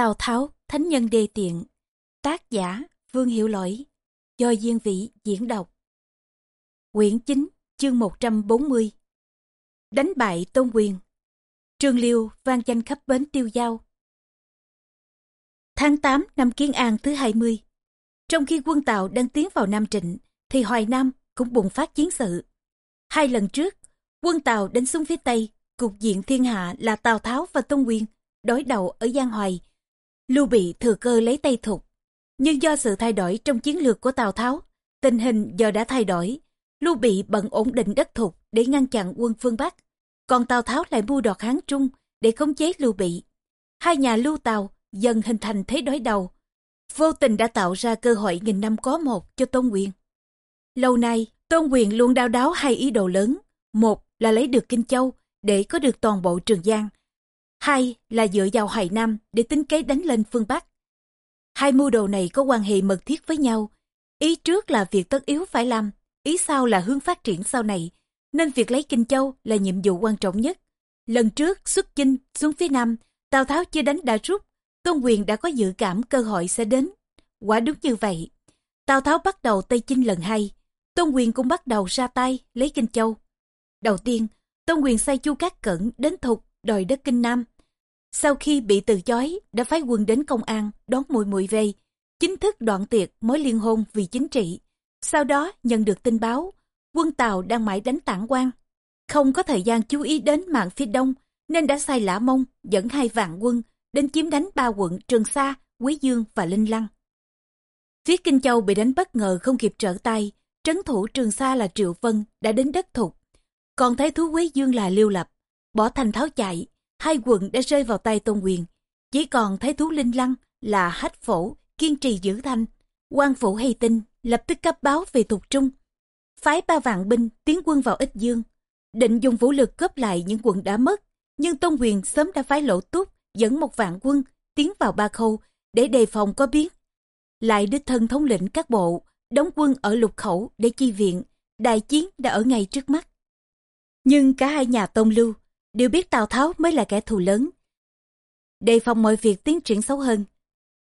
Tào Tháo, Thánh Nhân Đê Tiện Tác giả Vương Hiểu Lỗi Do Diên Vĩ diễn đọc. Quyển 9 chương 140 Đánh bại Tôn Quyền. Trương Liêu vang danh khắp bến tiêu giao. Tháng 8 năm Kiến An thứ 20 Trong khi quân Tàu đang tiến vào Nam Trịnh thì Hoài Nam cũng bùng phát chiến sự. Hai lần trước, quân Tàu đánh xuống phía Tây, cục diện thiên hạ là Tào Tháo và Tôn Quyền đối đầu ở Giang Hoài Lưu Bị thừa cơ lấy tay thục. Nhưng do sự thay đổi trong chiến lược của Tào Tháo, tình hình giờ đã thay đổi. Lưu Bị bận ổn định đất thục để ngăn chặn quân phương Bắc. Còn Tào Tháo lại mua đọt Hán Trung để khống chế Lưu Bị. Hai nhà Lưu Tào dần hình thành thế đối đầu. Vô tình đã tạo ra cơ hội nghìn năm có một cho Tôn Quyền. Lâu nay, Tôn Quyền luôn đau đáo hai ý đồ lớn. Một là lấy được Kinh Châu để có được toàn bộ Trường Giang Hai là dựa vào Hoài Nam để tính kế đánh lên phương Bắc. Hai mưu đồ này có quan hệ mật thiết với nhau. Ý trước là việc tất yếu phải làm, ý sau là hướng phát triển sau này, nên việc lấy Kinh Châu là nhiệm vụ quan trọng nhất. Lần trước xuất chinh xuống phía Nam, Tào Tháo chưa đánh đã rút, Tôn Quyền đã có dự cảm cơ hội sẽ đến. Quả đúng như vậy. Tào Tháo bắt đầu Tây Chinh lần hai, Tôn Quyền cũng bắt đầu ra tay lấy Kinh Châu. Đầu tiên, Tôn Quyền sai Chu Cát Cẩn đến Thục đòi đất Kinh Nam. Sau khi bị từ chối, đã phái quân đến công an đón mùi mùi về, chính thức đoạn tiệc mối liên hôn vì chính trị. Sau đó nhận được tin báo, quân Tàu đang mãi đánh tản quan. Không có thời gian chú ý đến mạng phía đông, nên đã sai Lã Mông dẫn hai vạn quân đến chiếm đánh ba quận Trường Sa, Quý Dương và Linh Lăng. Phía Kinh Châu bị đánh bất ngờ không kịp trở tay, trấn thủ Trường Sa là Triệu Vân đã đến đất thục. Còn thái thú Quý Dương là Liêu Lập, bỏ thành tháo chạy, hai quận đã rơi vào tay Tôn Quyền. Chỉ còn thấy thú linh lăng là hách phổ, kiên trì giữ thanh. quan phủ hay tin, lập tức cấp báo về thuộc trung. Phái ba vạn binh tiến quân vào ích dương. Định dùng vũ lực cướp lại những quận đã mất. Nhưng Tôn Quyền sớm đã phái lỗ túc dẫn một vạn quân tiến vào ba khâu để đề phòng có biến. Lại đích thân thống lĩnh các bộ, đóng quân ở lục khẩu để chi viện. Đại chiến đã ở ngay trước mắt. Nhưng cả hai nhà Tôn Lưu đều biết Tào Tháo mới là kẻ thù lớn. Đề phòng mọi việc tiến triển xấu hơn.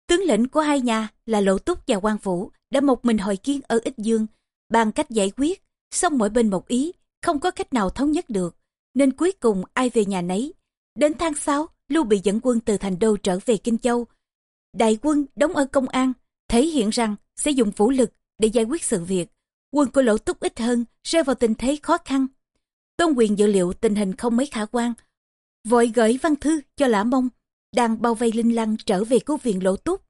Tướng lĩnh của hai nhà là Lộ Túc và quan Vũ đã một mình hội kiến ở Ích Dương, bàn cách giải quyết, xong mỗi bên một ý, không có cách nào thống nhất được, nên cuối cùng ai về nhà nấy. Đến tháng 6, Lưu bị dẫn quân từ thành đô trở về Kinh Châu. Đại quân đóng ở công an, thể hiện rằng sẽ dùng vũ lực để giải quyết sự việc. Quân của Lỗ Túc ít hơn, rơi vào tình thế khó khăn. Tôn quyền dự liệu tình hình không mấy khả quan. Vội gửi văn thư cho Lã Mông, đang bao vây Linh Lăng trở về cứu viện lỗ túc.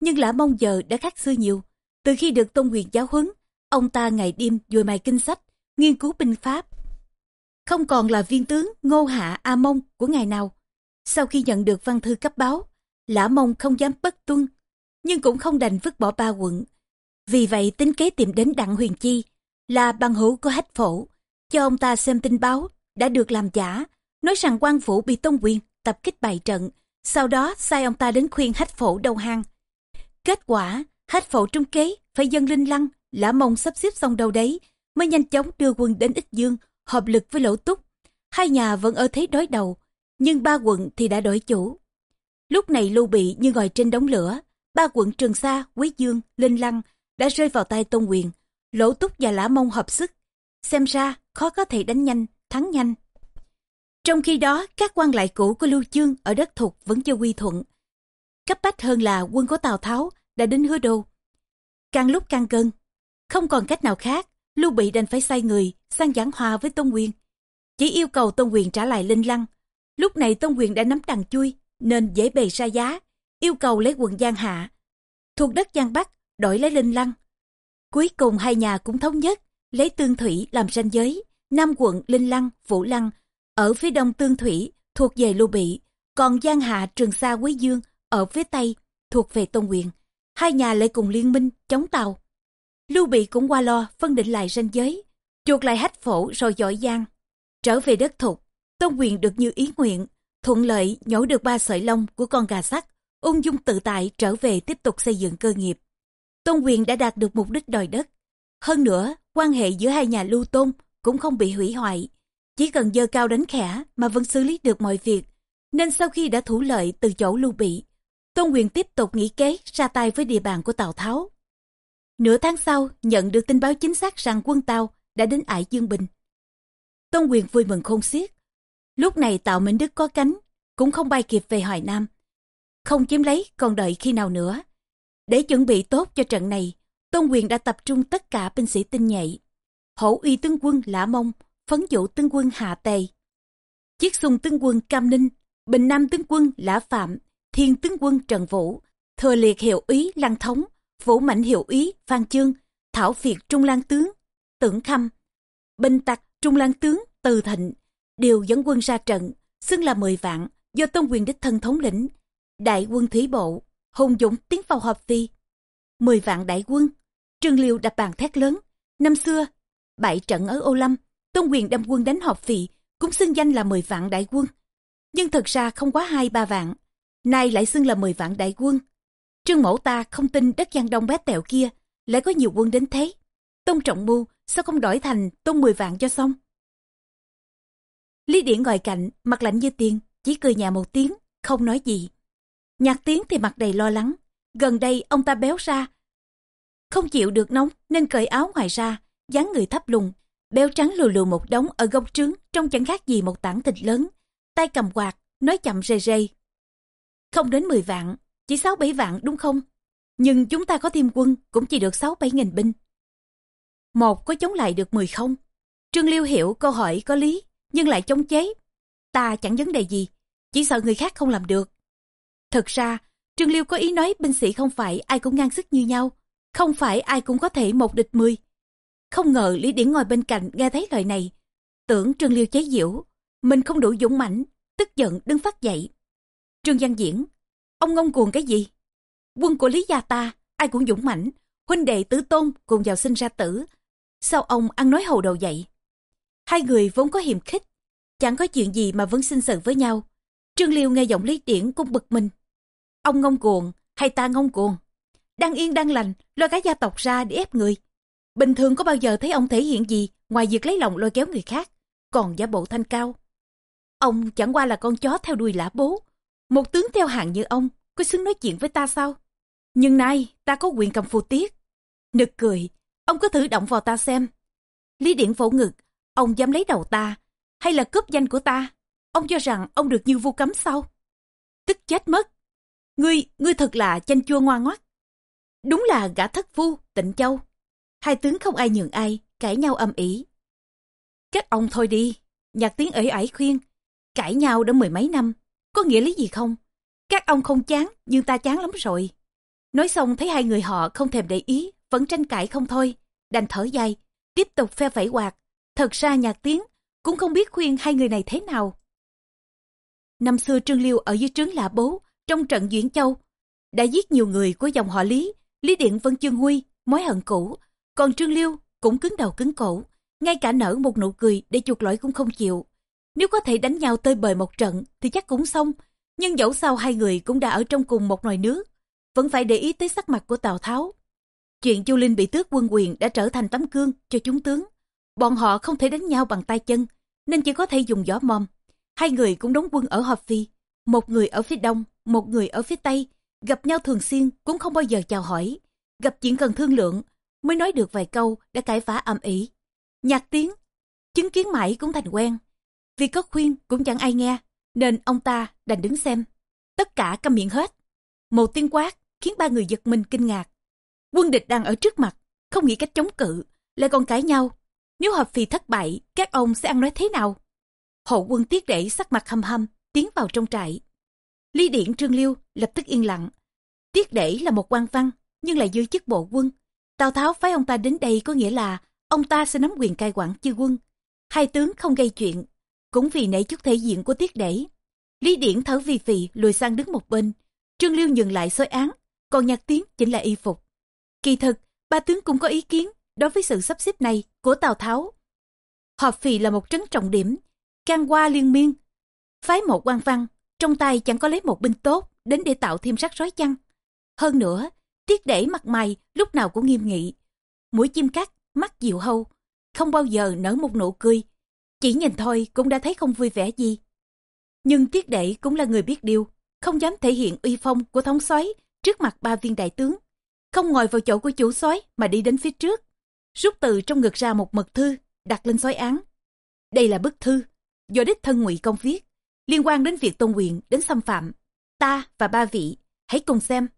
Nhưng Lã Mông giờ đã khác xưa nhiều. Từ khi được Tôn quyền giáo huấn, ông ta ngày đêm dùi mài kinh sách, nghiên cứu binh pháp. Không còn là viên tướng Ngô Hạ A Mông của ngày nào. Sau khi nhận được văn thư cấp báo, Lã Mông không dám bất tuân, nhưng cũng không đành vứt bỏ ba quận. Vì vậy tính kế tìm đến Đặng Huyền Chi, là bằng hữu của hách phổ, cho ông ta xem tin báo đã được làm giả, nói rằng quan phủ bị Tôn Quyền tập kích bại trận, sau đó sai ông ta đến khuyên hách phổ đầu hàng. Kết quả, hách phổ trung kế phải dân linh lăng, lã mông sắp xếp xong đâu đấy, mới nhanh chóng đưa quân đến Ích Dương, hợp lực với lỗ túc. Hai nhà vẫn ở thế đối đầu, nhưng ba quận thì đã đổi chủ. Lúc này Lưu Bị như ngồi trên đống lửa, ba quận Trường Sa, Quý Dương, Linh Lăng đã rơi vào tay Tôn Quyền. Lỗ Túc và Lã Mông hợp sức. Xem ra khó có thể đánh nhanh, thắng nhanh. Trong khi đó, các quan lại cũ của Lưu Chương ở đất thuộc vẫn chưa quy thuận. Cấp bách hơn là quân của Tào Tháo đã đến hứa đô. Càng lúc càng cân, không còn cách nào khác, Lưu Bị đành phải sai người sang giảng hòa với Tôn Quyền. Chỉ yêu cầu Tôn Quyền trả lại Linh Lăng. Lúc này Tôn Quyền đã nắm đằng chui, nên dễ bề ra giá, yêu cầu lấy quận Giang Hạ. Thuộc đất Giang Bắc, đổi lấy Linh Lăng. Cuối cùng hai nhà cũng thống nhất, lấy Tương Thủy làm ranh giới, năm quận Linh Lăng, Vũ Lăng, ở phía đông Tương Thủy thuộc về Lưu Bị, còn Giang Hạ Trường Sa Quý Dương ở phía tây thuộc về Tôn Quyền. Hai nhà lại cùng liên minh chống Tàu. Lưu Bị cũng qua lo phân định lại ranh giới, chuột lại hách phổ rồi giỏi giang. Trở về đất thục, Tôn Quyền được như ý nguyện, thuận lợi nhổ được ba sợi lông của con gà sắt, ung dung tự tại trở về tiếp tục xây dựng cơ nghiệp. Tôn Quyền đã đạt được mục đích đòi đất. Hơn nữa, quan hệ giữa hai nhà lưu tôn cũng không bị hủy hoại. Chỉ cần dơ cao đánh khẽ mà vẫn xử lý được mọi việc. Nên sau khi đã thủ lợi từ chỗ lưu bị, Tôn Quyền tiếp tục nghĩ kế ra tay với địa bàn của Tào Tháo. Nửa tháng sau, nhận được tin báo chính xác rằng quân Tào đã đến Ải Dương Bình. Tôn Quyền vui mừng khôn xiết. Lúc này Tào Minh Đức có cánh, cũng không bay kịp về Hoài Nam. Không chiếm lấy còn đợi khi nào nữa. Để chuẩn bị tốt cho trận này, Tôn Quyền đã tập trung tất cả binh sĩ tinh nhạy. Hổ uy tướng quân Lã Mông, phấn dụ tướng quân hà Tề. Chiếc sùng tướng quân Cam Ninh, Bình Nam tướng quân Lã Phạm, Thiên tướng quân Trần Vũ, Thừa liệt hiệu úy Lăng Thống, Vũ Mạnh hiệu úy Phan Chương, Thảo Việt Trung Lan tướng, Tưởng Khâm, Bình Tặc Trung Lan tướng Từ Thịnh, đều dẫn quân ra trận, xưng là 10 vạn, do Tôn Quyền đích thân thống lĩnh. Đại quân thủy bộ, hùng dũng tiến vào hợp phi. 10 vạn đại quân, Trương Liêu đập bàn thét lớn. Năm xưa, bại trận ở Ô Lâm, Tôn Quyền đem quân đánh họp vị cũng xưng danh là 10 vạn đại quân. Nhưng thật ra không quá hai ba vạn, nay lại xưng là 10 vạn đại quân. Trương mẫu ta không tin đất Giang Đông bé tẹo kia lại có nhiều quân đến thế. Tôn trọng mưu, sao không đổi thành tôn 10 vạn cho xong? Lý Điển ngồi cạnh, mặt lạnh như tiền, chỉ cười nhà một tiếng, không nói gì. Nhạc tiếng thì mặt đầy lo lắng. Gần đây ông ta béo ra. Không chịu được nóng nên cởi áo ngoài ra, dáng người thấp lùng, béo trắng lù lù một đống ở gốc trứng trông chẳng khác gì một tảng thịt lớn. Tay cầm quạt, nói chậm rề rề. Không đến 10 vạn, chỉ 6-7 vạn đúng không? Nhưng chúng ta có thêm quân cũng chỉ được 6-7 nghìn binh. Một có chống lại được 10 không? Trương Liêu hiểu câu hỏi có lý, nhưng lại chống chế. Ta chẳng vấn đề gì, chỉ sợ người khác không làm được. Thật ra, Trương Liêu có ý nói binh sĩ không phải ai cũng ngang sức như nhau, không phải ai cũng có thể một địch mười. Không ngờ Lý Điển ngồi bên cạnh nghe thấy lời này, tưởng Trương Liêu chế giễu, mình không đủ dũng mãnh, tức giận đứng phát dậy. Trương Văn Diễn, ông ngông cuồng cái gì? Quân của Lý gia ta, ai cũng dũng mãnh, huynh đệ tứ tôn cùng vào sinh ra tử. Sao ông ăn nói hầu đầu dậy? Hai người vốn có hiềm khích, chẳng có chuyện gì mà vẫn sinh sự với nhau. Trương Liêu nghe giọng Lý Điển cũng bực mình. Ông ngông cuồng, hay ta ngông cuồng? Đang yên đang lành, lôi cả gia tộc ra để ép người. Bình thường có bao giờ thấy ông thể hiện gì ngoài việc lấy lòng lôi kéo người khác, còn giả bộ thanh cao. Ông chẳng qua là con chó theo đuôi lã bố. Một tướng theo hạng như ông, có xứng nói chuyện với ta sao? Nhưng nay, ta có quyền cầm phù tiết. Nực cười, ông cứ thử động vào ta xem. Lý điện phổ ngực, ông dám lấy đầu ta, hay là cướp danh của ta? Ông cho rằng ông được như vu cấm sao? Tức chết mất. Ngươi, ngươi thật là chanh chua ngoan ngoắt. Đúng là gã thất phu, tịnh châu. Hai tướng không ai nhường ai, cãi nhau âm ỉ. Các ông thôi đi, nhạc tiếng ẩy ẩy khuyên. Cãi nhau đã mười mấy năm, có nghĩa lý gì không? Các ông không chán, nhưng ta chán lắm rồi. Nói xong thấy hai người họ không thèm để ý, vẫn tranh cãi không thôi, đành thở dài, tiếp tục phe phẩy quạt. Thật ra nhạc tiếng cũng không biết khuyên hai người này thế nào. Năm xưa Trương Liêu ở dưới trướng là Bố, trong trận Duyển Châu, đã giết nhiều người của dòng họ Lý, Lý Điện Vân Chương Huy, mối hận cũ. Còn Trương Liêu cũng cứng đầu cứng cổ, ngay cả nở một nụ cười để chuột lỗi cũng không chịu. Nếu có thể đánh nhau tơi bời một trận thì chắc cũng xong, nhưng dẫu sao hai người cũng đã ở trong cùng một nồi nước, vẫn phải để ý tới sắc mặt của Tào Tháo. Chuyện Chu Linh bị tước quân quyền đã trở thành tấm gương cho chúng tướng. Bọn họ không thể đánh nhau bằng tay chân, nên chỉ có thể dùng gió mòm. Hai người cũng đóng quân ở Hợp Phi, một người ở phía đông, một người ở phía tây, gặp nhau thường xuyên cũng không bao giờ chào hỏi. Gặp chuyện cần thương lượng, mới nói được vài câu đã cãi vã âm ỉ. Nhạc tiếng, chứng kiến mãi cũng thành quen. Vì có khuyên cũng chẳng ai nghe, nên ông ta đành đứng xem. Tất cả câm miệng hết. Một tiếng quát khiến ba người giật mình kinh ngạc. Quân địch đang ở trước mặt, không nghĩ cách chống cự, lại còn cãi nhau. Nếu hợp phì thất bại, các ông sẽ ăn nói thế nào? Hậu quân tiết để sắc mặt hầm hầm, tiến vào trong trại. Lý Điển Trương Liêu lập tức yên lặng. Tiết Đẩy là một quan văn, nhưng lại giữ chức bộ quân. Tào Tháo phái ông ta đến đây có nghĩa là ông ta sẽ nắm quyền cai quản chư quân. Hai tướng không gây chuyện, cũng vì nể chút thể diện của Tiết Đẩy. Lý Điển thở vì phì lùi sang đứng một bên. Trương Liêu dừng lại xôi án, còn nhạc Tiến chính là y phục. Kỳ thực, ba tướng cũng có ý kiến đối với sự sắp xếp này của Tào Tháo. Họp phì là một trấn trọng điểm, can qua liên miên. Phái một quan văn, trong tay chẳng có lấy một binh tốt đến để tạo thêm rắc rối chăng. Hơn nữa, tiết để mặt mày lúc nào cũng nghiêm nghị. Mũi chim cắt, mắt dịu hâu, không bao giờ nở một nụ cười. Chỉ nhìn thôi cũng đã thấy không vui vẻ gì. Nhưng tiết để cũng là người biết điều, không dám thể hiện uy phong của thống soái trước mặt ba viên đại tướng. Không ngồi vào chỗ của chủ soái mà đi đến phía trước. Rút từ trong ngực ra một mật thư, đặt lên soái án. Đây là bức thư, do đích thân ngụy công viết, liên quan đến việc tôn quyền đến xâm phạm. Ta và ba vị, hãy cùng xem.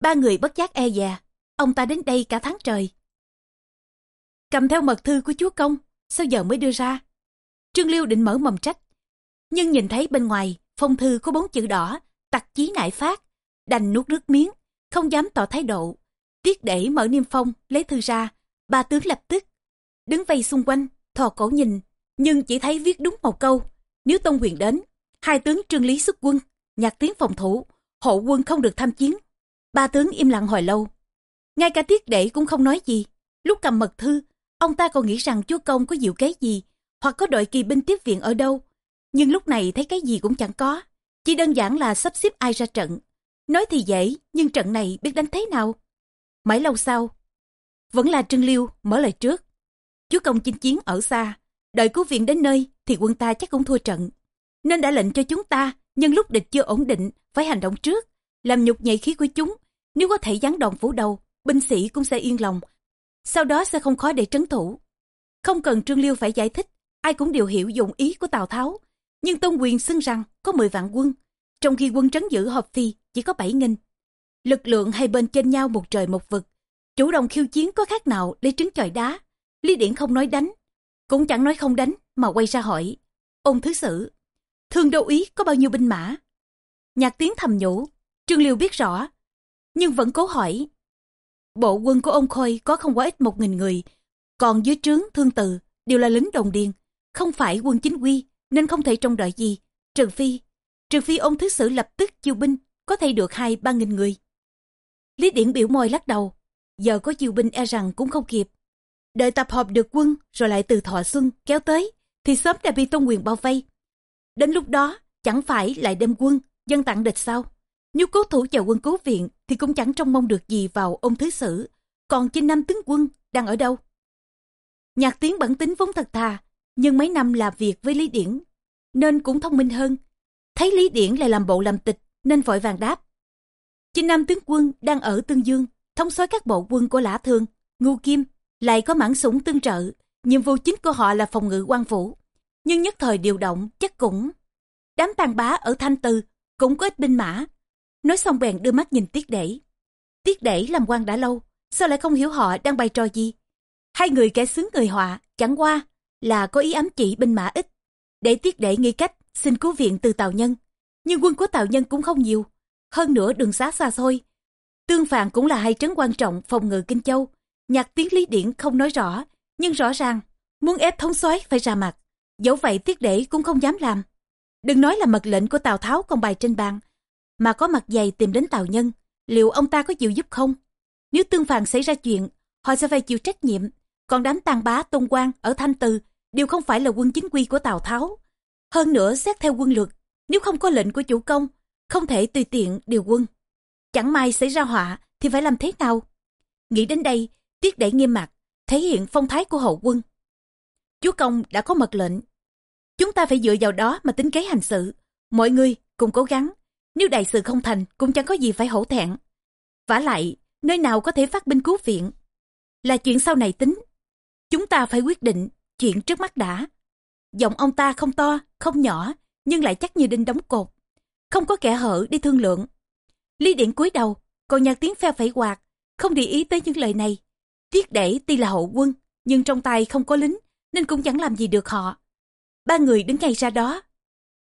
Ba người bất giác e dè, ông ta đến đây cả tháng trời. Cầm theo mật thư của chúa công, sao giờ mới đưa ra? Trương Liêu định mở mầm trách, nhưng nhìn thấy bên ngoài phong thư có bốn chữ đỏ, tặc chí nại phát, đành nuốt nước miếng, không dám tỏ thái độ. tiếc để mở niêm phong, lấy thư ra, ba tướng lập tức. Đứng vây xung quanh, thò cổ nhìn, nhưng chỉ thấy viết đúng một câu. Nếu Tông Quyền đến, hai tướng trương lý xuất quân, nhạc tiến phòng thủ, hộ quân không được tham chiến. Ba tướng im lặng hồi lâu. Ngay cả tiết đệ cũng không nói gì. Lúc cầm mật thư, ông ta còn nghĩ rằng chúa công có diệu kế gì, hoặc có đội kỳ binh tiếp viện ở đâu. Nhưng lúc này thấy cái gì cũng chẳng có. Chỉ đơn giản là sắp xếp ai ra trận. Nói thì dễ, nhưng trận này biết đánh thế nào? Mãi lâu sau, vẫn là Trương Liêu mở lời trước. Chúa công chinh chiến ở xa, đợi cứu viện đến nơi thì quân ta chắc cũng thua trận. Nên đã lệnh cho chúng ta, nhân lúc địch chưa ổn định, phải hành động trước, làm nhục nhạy khí của chúng. Nếu có thể giáng đòn phủ đầu, binh sĩ cũng sẽ yên lòng. Sau đó sẽ không khó để trấn thủ. Không cần Trương Liêu phải giải thích, ai cũng đều hiểu dụng ý của Tào Tháo. Nhưng Tôn Quyền xưng rằng có 10 vạn quân, trong khi quân trấn giữ hợp phi chỉ có 7 nghìn. Lực lượng hai bên trên nhau một trời một vực. Chủ động khiêu chiến có khác nào lấy trứng chọi đá. Lý Điển không nói đánh, cũng chẳng nói không đánh mà quay ra hỏi. Ôn thứ sử, thương đô ý có bao nhiêu binh mã? Nhạc tiếng thầm nhủ, Trương Liêu biết rõ, nhưng vẫn cố hỏi. Bộ quân của ông Khôi có không quá ít một nghìn người, còn dưới trướng thương từ đều là lính đồng điền, không phải quân chính quy nên không thể trông đợi gì, trừ phi trừ phi ông thứ sử lập tức chiêu binh có thể được hai ba nghìn người lý điển biểu môi lắc đầu giờ có chiêu binh e rằng cũng không kịp đợi tập hợp được quân rồi lại từ thọ xuân kéo tới thì sớm đã bị tôn quyền bao vây. Đến lúc đó chẳng phải lại đem quân dân tặng địch sao? Nếu cố thủ chờ quân cứu viện thì cũng chẳng trông mong được gì vào ông thứ sử. Còn chinh năm tướng quân đang ở đâu? Nhạc tiếng bản tính vốn thật thà nhưng mấy năm làm việc với lý điển nên cũng thông minh hơn. Thấy Lý Điển lại làm bộ làm tịch nên vội vàng đáp. Chinh Nam tướng quân đang ở Tương Dương, thống soái các bộ quân của Lã Thương, ngô Kim, lại có mãn súng tương trợ. Nhiệm vụ chính của họ là phòng ngự quan vũ, Nhưng nhất thời điều động chắc cũng... Đám tàn bá ở Thanh tư cũng có ít binh mã. Nói xong bèn đưa mắt nhìn Tiết Đẩy. Tiết Đẩy làm quan đã lâu, sao lại không hiểu họ đang bày trò gì? Hai người kẻ xứng người họa, chẳng qua là có ý ám chỉ binh mã ít. Để Tiết Đẩy nghi cách xin cứu viện từ Tào Nhân. Nhưng quân của Tào Nhân cũng không nhiều. Hơn nữa đường xá xa xôi. Tương Phạn cũng là hai trấn quan trọng phòng ngự Kinh Châu. Nhạc tiếng Lý Điển không nói rõ, nhưng rõ ràng, muốn ép thống soái phải ra mặt. Dẫu vậy tiết để cũng không dám làm. Đừng nói là mật lệnh của Tào Tháo còn bài trên bàn, mà có mặt dày tìm đến Tào Nhân, liệu ông ta có chịu giúp không? Nếu Tương phàn xảy ra chuyện, họ sẽ phải chịu trách nhiệm. Còn đám tàn bá tôn quan ở Thanh Từ đều không phải là quân chính quy của Tào Tháo. Hơn nữa xét theo quân luật, nếu không có lệnh của chủ công, không thể tùy tiện điều quân. Chẳng may xảy ra họa thì phải làm thế nào? Nghĩ đến đây, tiết đẩy nghiêm mặt, thể hiện phong thái của hậu quân. Chúa công đã có mật lệnh. Chúng ta phải dựa vào đó mà tính kế hành sự. Mọi người cùng cố gắng. Nếu đại sự không thành cũng chẳng có gì phải hổ thẹn. vả lại, nơi nào có thể phát binh cứu viện. Là chuyện sau này tính. Chúng ta phải quyết định chuyện trước mắt đã. Giọng ông ta không to, không nhỏ, nhưng lại chắc như đinh đóng cột. Không có kẻ hở đi thương lượng. Lý Điện cúi đầu, còn nhạc tiếng phe phẩy quạt, không để ý tới những lời này. Tiết để tuy là hậu quân, nhưng trong tay không có lính, nên cũng chẳng làm gì được họ. Ba người đứng ngay ra đó.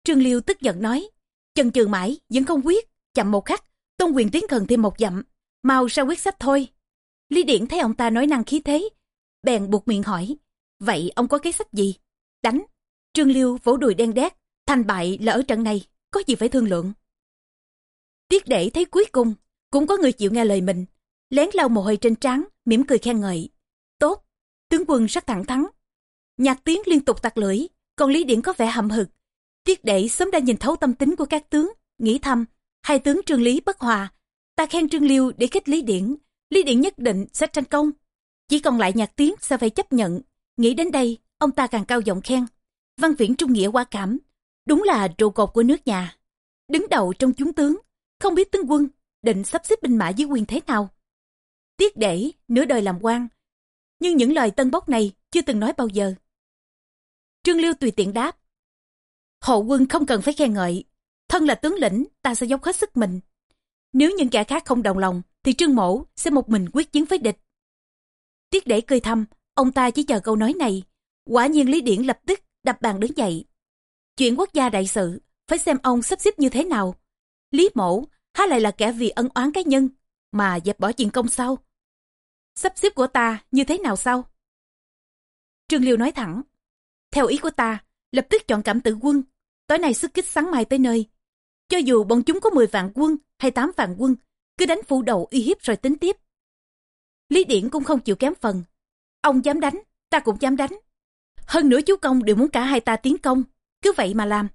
Trương Liêu tức giận nói, chần chừ mãi, vẫn không quyết, chậm một khắc, tôn quyền tiến gần thêm một dặm, mau ra quyết sách thôi. Lý Điện thấy ông ta nói năng khí thế, bèn buộc miệng hỏi, vậy ông có cái sách gì? Đánh, Trương Liêu vỗ đùi đen đét, thành bại là ở trận này, có gì phải thương lượng. Tiết để thấy cuối cùng, cũng có người chịu nghe lời mình, lén lau mồ hôi trên trán, mỉm cười khen ngợi. Tốt, tướng quân rất thẳng thắn. Nhạc tiếng liên tục tặc lưỡi, còn Lý Điển có vẻ hậm hực. Tiết để sớm đã nhìn thấu tâm tính của các tướng, nghĩ thầm, hai tướng Trương Lý bất hòa. Ta khen Trương Liêu để khích Lý Điển, Lý Điển nhất định sẽ tranh công. Chỉ còn lại nhạc tiếng sẽ phải chấp nhận. Nghĩ đến đây, ông ta càng cao giọng khen văn viễn trung nghĩa qua cảm đúng là trụ cột của nước nhà đứng đầu trong chúng tướng, không biết tướng quân định sắp xếp binh mã dưới quyền thế nào. Tiết để nửa đời làm quan, nhưng những lời tân bốc này chưa từng nói bao giờ. Trương Liêu tùy tiện đáp. Hộ quân không cần phải khen ngợi, thân là tướng lĩnh ta sẽ dốc hết sức mình. Nếu những kẻ khác không đồng lòng thì Trương Mổ sẽ một mình quyết chiến với địch. Tiết để cười thầm, ông ta chỉ chờ câu nói này. Quả nhiên Lý Điển lập tức đập bàn đứng dậy. Chuyện quốc gia đại sự, phải xem ông sắp xếp như thế nào. Lý Mổ há lại là kẻ vì ân oán cá nhân, mà dẹp bỏ chuyện công sau. Sắp xếp của ta như thế nào sao? Trương Liêu nói thẳng. Theo ý của ta, lập tức chọn cảm tử quân. Tối nay sức kích sáng mai tới nơi. Cho dù bọn chúng có 10 vạn quân hay 8 vạn quân, cứ đánh phủ đầu uy hiếp rồi tính tiếp. Lý Điển cũng không chịu kém phần. Ông dám đánh, ta cũng dám đánh. Hơn nữa chú công đều muốn cả hai ta tiến công, cứ vậy mà làm.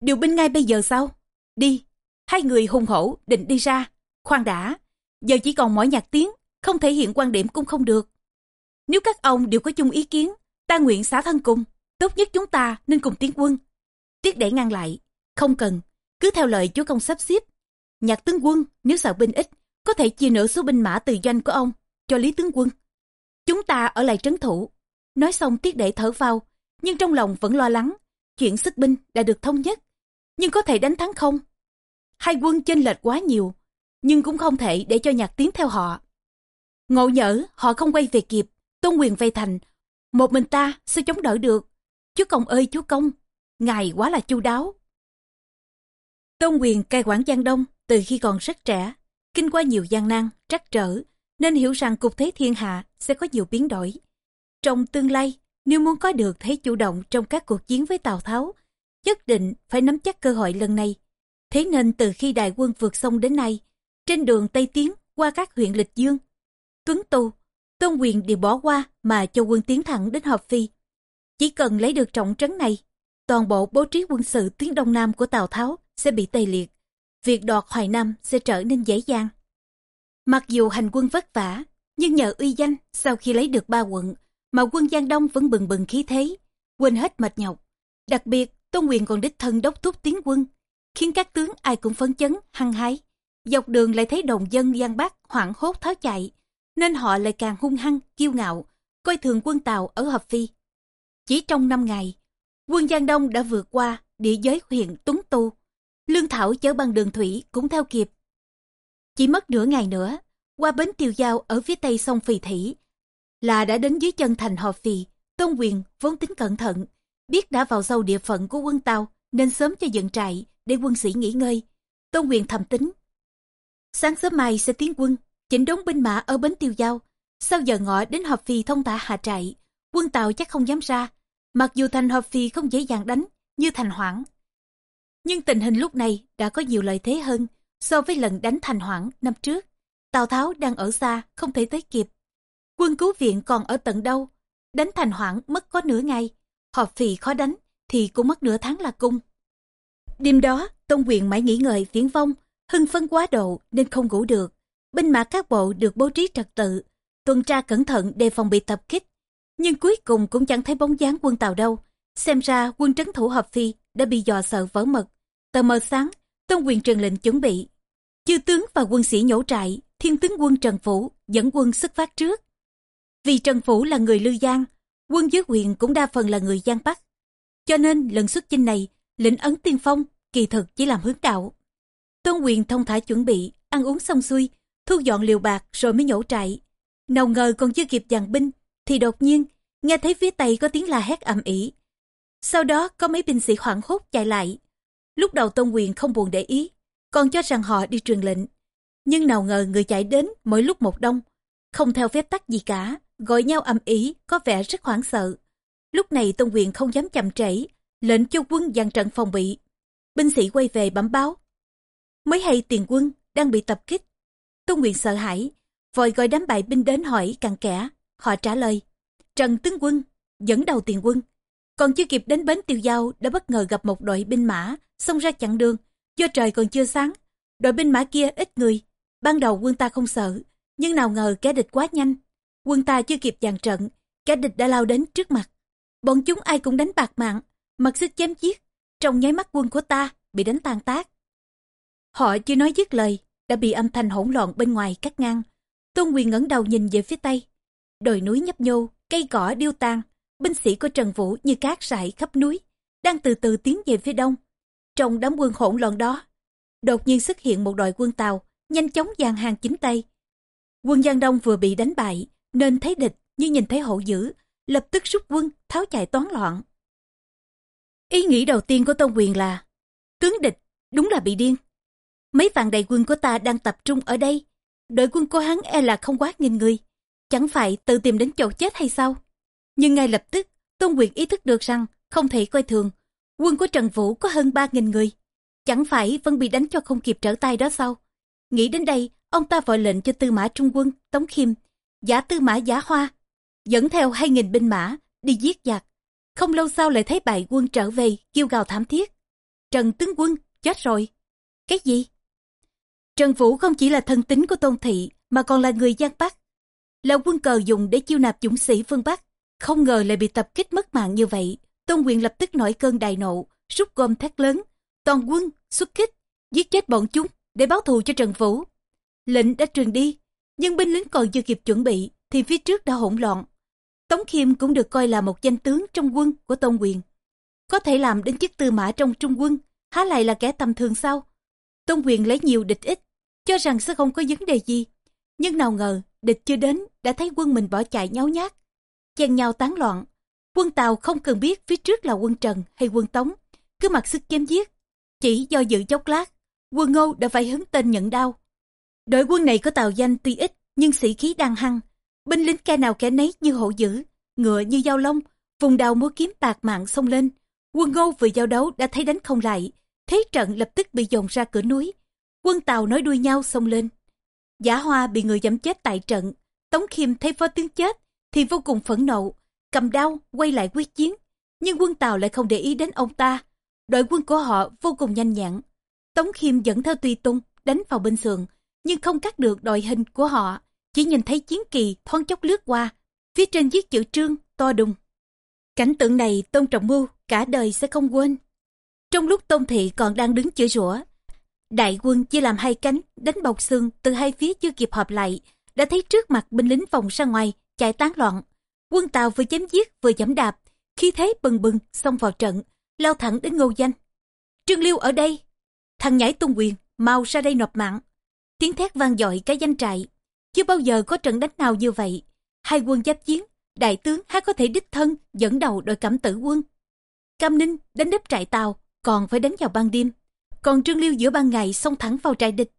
Điều binh ngay bây giờ sao? Đi. Hai người hùng hổ định đi ra. Khoan đã, giờ chỉ còn mỗi nhạc tiếng, không thể hiện quan điểm cũng không được. Nếu các ông đều có chung ý kiến, ta nguyện xá thân cùng. Tốt nhất chúng ta nên cùng tiến quân. Tiết để ngăn lại. Không cần, cứ theo lời chúa công sắp xếp. Nhạc tướng quân, nếu sợ binh ít, có thể chia nửa số binh mã từ doanh của ông cho Lý tướng quân. Chúng ta ở lại trấn thủ. Nói xong tiết để thở vào, nhưng trong lòng vẫn lo lắng. Chuyện sức binh đã được thông nhất, nhưng có thể đánh thắng không? Hai quân chênh lệch quá nhiều, nhưng cũng không thể để cho nhạc tiến theo họ. Ngộ nhỡ họ không quay về kịp, tôn quyền vây thành. Một mình ta sao chống đỡ được? Chúa công ơi chúa công, ngài quá là chu đáo. Tôn quyền cai quản Giang Đông từ khi còn rất trẻ, kinh qua nhiều gian nan, trắc trở, nên hiểu rằng cục thế thiên hạ sẽ có nhiều biến đổi. Trong tương lai, nếu muốn có được thế chủ động trong các cuộc chiến với Tào Tháo, nhất định phải nắm chắc cơ hội lần này. Thế nên từ khi đại quân vượt sông đến nay, trên đường Tây Tiến qua các huyện Lịch Dương, Tuấn Tu, Tôn Quyền đều bỏ qua mà cho quân tiến thẳng đến Hợp Phi. Chỉ cần lấy được trọng trấn này, toàn bộ bố trí quân sự tuyến Đông Nam của Tào Tháo sẽ bị tê liệt. Việc đoạt Hoài Nam sẽ trở nên dễ dàng. Mặc dù hành quân vất vả, nhưng nhờ uy danh sau khi lấy được ba quận, mà quân Giang Đông vẫn bừng bừng khí thế, quên hết mệt nhọc. Đặc biệt, Tôn Quyền còn đích thân đốc thúc tiến quân, khiến các tướng ai cũng phấn chấn, hăng hái. Dọc đường lại thấy đồng dân Giang Bắc hoảng hốt tháo chạy, nên họ lại càng hung hăng, kiêu ngạo, coi thường quân Tàu ở Hợp Phi. Chỉ trong năm ngày, quân Giang Đông đã vượt qua địa giới huyện Tuấn Tu. Lương Thảo chở bằng đường thủy cũng theo kịp. Chỉ mất nửa ngày nữa, qua bến tiêu giao ở phía tây sông Phì Thủy, là đã đến dưới chân thành Hợp Phì. Tôn Quyền vốn tính cẩn thận, biết đã vào sâu địa phận của quân Tàu nên sớm cho dựng trại để quân sĩ nghỉ ngơi. Tôn Quyền thầm tính. Sáng sớm mai sẽ tiến quân, chỉnh đốn binh mã ở bến tiêu giao. Sau giờ ngọ đến Hợp Phi thông tả hạ trại, quân Tàu chắc không dám ra. Mặc dù thành Hợp Phi không dễ dàng đánh như thành Hoảng. Nhưng tình hình lúc này đã có nhiều lợi thế hơn so với lần đánh thành Hoảng năm trước. Tào Tháo đang ở xa, không thể tới kịp. Quân cứu viện còn ở tận đâu? Đánh thành Hoảng mất có nửa ngày. Hợp Phi khó đánh, thì cũng mất nửa tháng là cung. Đêm đó, Tôn Quyền mãi nghĩ ngợi viễn vong, hưng phấn quá độ nên không ngủ được. Binh mã các bộ được bố trí trật tự, tuần tra cẩn thận đề phòng bị tập kích. Nhưng cuối cùng cũng chẳng thấy bóng dáng quân Tàu đâu. Xem ra quân trấn thủ hợp phi đã bị dò sợ vỡ mật. Tờ mờ sáng, Tôn Quyền truyền lệnh chuẩn bị. Chư tướng và quân sĩ nhổ trại, thiên tướng quân Trần Phủ dẫn quân xuất phát trước. Vì Trần Phủ là người Lư Giang, quân dưới quyền cũng đa phần là người Giang Bắc. Cho nên lần xuất chinh này, lĩnh ấn tiên phong, kỳ thực chỉ làm hướng đạo. Tôn quyền thông thả chuẩn bị, ăn uống xong xuôi, thu dọn liều bạc rồi mới nhổ trại. Nào ngờ còn chưa kịp dàn binh, thì đột nhiên, nghe thấy phía tây có tiếng la hét ầm ĩ. Sau đó có mấy binh sĩ hoảng hốt chạy lại. Lúc đầu Tôn quyền không buồn để ý, còn cho rằng họ đi truyền lệnh. Nhưng nào ngờ người chạy đến mỗi lúc một đông, không theo phép tắc gì cả, gọi nhau ầm ĩ có vẻ rất hoảng sợ. Lúc này Tôn quyền không dám chậm trễ, lệnh cho quân dàn trận phòng bị. Binh sĩ quay về bẩm báo. Mới hay tiền quân đang bị tập kích. Tôn Nguyện sợ hãi, vội gọi đám bại binh đến hỏi cặn kẽ. Họ trả lời, Trần Tướng Quân dẫn đầu tiền quân. Còn chưa kịp đến bến tiêu giao đã bất ngờ gặp một đội binh mã xông ra chặn đường. Do trời còn chưa sáng, đội binh mã kia ít người. Ban đầu quân ta không sợ, nhưng nào ngờ kẻ địch quá nhanh. Quân ta chưa kịp dàn trận, kẻ địch đã lao đến trước mặt. Bọn chúng ai cũng đánh bạc mạng, mặc sức chém giết. Trong nháy mắt quân của ta bị đánh tan tác. Họ chưa nói dứt lời, đã bị âm thanh hỗn loạn bên ngoài cắt ngang. Tôn Quyền ngẩng đầu nhìn về phía tây. Đồi núi nhấp nhô, cây cỏ điêu tan, binh sĩ của Trần Vũ như cát rải khắp núi, đang từ từ tiến về phía đông. Trong đám quân hỗn loạn đó, đột nhiên xuất hiện một đội quân Tàu, nhanh chóng dàn hàng chính tây. Quân Giang Đông vừa bị đánh bại, nên thấy địch như nhìn thấy hậu dữ, lập tức rút quân, tháo chạy toán loạn. Ý nghĩ đầu tiên của Tôn Quyền là, tướng địch, đúng là bị điên. Mấy vạn đại quân của ta đang tập trung ở đây, đội quân của hắn e là không quá nghìn người, chẳng phải tự tìm đến chỗ chết hay sao? Nhưng ngay lập tức, Tôn Quyền ý thức được rằng không thể coi thường, quân của Trần Vũ có hơn ba nghìn người, chẳng phải vẫn bị đánh cho không kịp trở tay đó sao? Nghĩ đến đây, ông ta vội lệnh cho tư mã trung quân, Tống Khiêm, giả tư mã giả hoa, dẫn theo hai nghìn binh mã, đi giết giặc. Không lâu sau lại thấy bại quân trở về, kêu gào thảm thiết. Trần tướng quân, chết rồi. Cái gì? Trần Vũ không chỉ là thân tín của Tôn Thị, mà còn là người Giang Bắc. Là quân cờ dùng để chiêu nạp dũng sĩ phương Bắc. Không ngờ lại bị tập kích mất mạng như vậy. Tôn quyền lập tức nổi cơn đại nộ, rút gom thét lớn. Toàn quân, xuất kích, giết chết bọn chúng để báo thù cho Trần Vũ. Lệnh đã truyền đi, nhưng binh lính còn chưa kịp chuẩn bị thì phía trước đã hỗn loạn. Tống Khiêm cũng được coi là một danh tướng trong quân của Tôn Quyền. Có thể làm đến chức tư mã trong trung quân, há lại là kẻ tầm thường sao? Tôn Quyền lấy nhiều địch ít, cho rằng sẽ không có vấn đề gì. Nhưng nào ngờ, địch chưa đến, đã thấy quân mình bỏ chạy nháo nhác. Chen nhau tán loạn. Quân Tàu không cần biết phía trước là quân Trần hay quân Tống, cứ mặc sức chém giết. Chỉ do dự chốc lát, quân Ngô đã phải hứng tên nhận đau. Đội quân này có tàu danh tuy ít, nhưng sĩ khí đang hăng. Binh lính kẻ nào kẻ nấy như hổ dữ, ngựa như dao lông, vùng đào múa kiếm tạc mạng xông lên. Quân Ngô vừa giao đấu đã thấy đánh không lại, thế trận lập tức bị dồn ra cửa núi. Quân Tàu nói đuôi nhau xông lên. Giả Hoa bị người dẫm chết tại trận. Tống Khiêm thấy phó tướng chết thì vô cùng phẫn nộ, cầm đao quay lại quyết chiến. Nhưng quân Tàu lại không để ý đến ông ta. Đội quân của họ vô cùng nhanh nhẹn. Tống Khiêm dẫn theo Tùy Tung đánh vào bên sườn, nhưng không cắt được đội hình của họ. Chỉ nhìn thấy chiến kỳ thoáng chốc lướt qua, phía trên viết chữ trương to đùng. Cảnh tượng này Tôn Trọng Mưu cả đời sẽ không quên. Trong lúc Tôn Thị còn đang đứng chửi rủa, đại quân chia làm hai cánh đánh bọc xương từ hai phía chưa kịp hợp lại, đã thấy trước mặt binh lính vòng ra ngoài chạy tán loạn. Quân Tàu vừa chém giết vừa giẫm đạp, khi thế bừng bừng xông vào trận, lao thẳng đến Ngô Danh. Trương Liêu ở đây, thằng nhảy tung quyền, mau ra đây nộp mạng. Tiếng thét vang dội cái danh trại, chưa bao giờ có trận đánh nào như vậy. Hai quân giáp chiến, đại tướng há có thể đích thân dẫn đầu đội cẩm tử quân. Cam Ninh đánh đếp trại Tàu, còn phải đánh vào ban đêm. Còn Trương Liêu giữa ban ngày xông thẳng vào trại địch.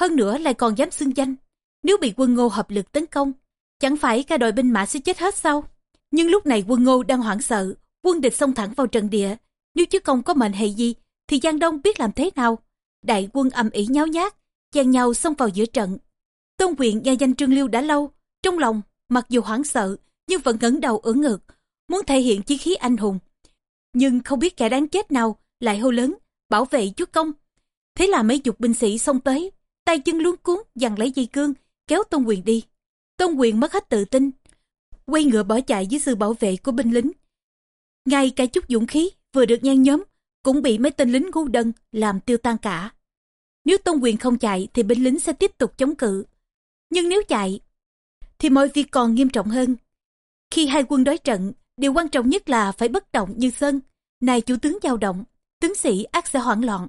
Hơn nữa lại còn dám xưng danh. Nếu bị quân ngô hợp lực tấn công, chẳng phải cả đội binh mã sẽ chết hết sao? Nhưng lúc này quân ngô đang hoảng sợ, quân địch xông thẳng vào trận địa. Nếu chứ không có mệnh hệ gì, thì Giang Đông biết làm thế nào? Đại quân ầm ĩ nháo nhác, chen nhau xông vào giữa trận. Tôn quyền nghe danh Trương Liêu đã lâu, trong lòng mặc dù hoảng sợ nhưng vẫn ngẩng đầu ưỡn ngực, muốn thể hiện chí khí anh hùng. Nhưng không biết kẻ đáng chết nào lại hô lớn, bảo vệ chúa công. Thế là mấy chục binh sĩ xông tới, tay chân luống cuốn dằn lấy dây cương, kéo Tôn Quyền đi. Tôn Quyền mất hết tự tin, quay ngựa bỏ chạy dưới sự bảo vệ của binh lính. Ngay cả chút dũng khí vừa được nhen nhóm cũng bị mấy tên lính ngu đần làm tiêu tan cả. Nếu Tôn Quyền không chạy thì binh lính sẽ tiếp tục chống cự. Nhưng nếu chạy, thì mọi việc còn nghiêm trọng hơn. Khi hai quân đối trận, điều quan trọng nhất là phải bất động như sân. Này chủ tướng dao động, tướng sĩ ác sẽ hoảng loạn.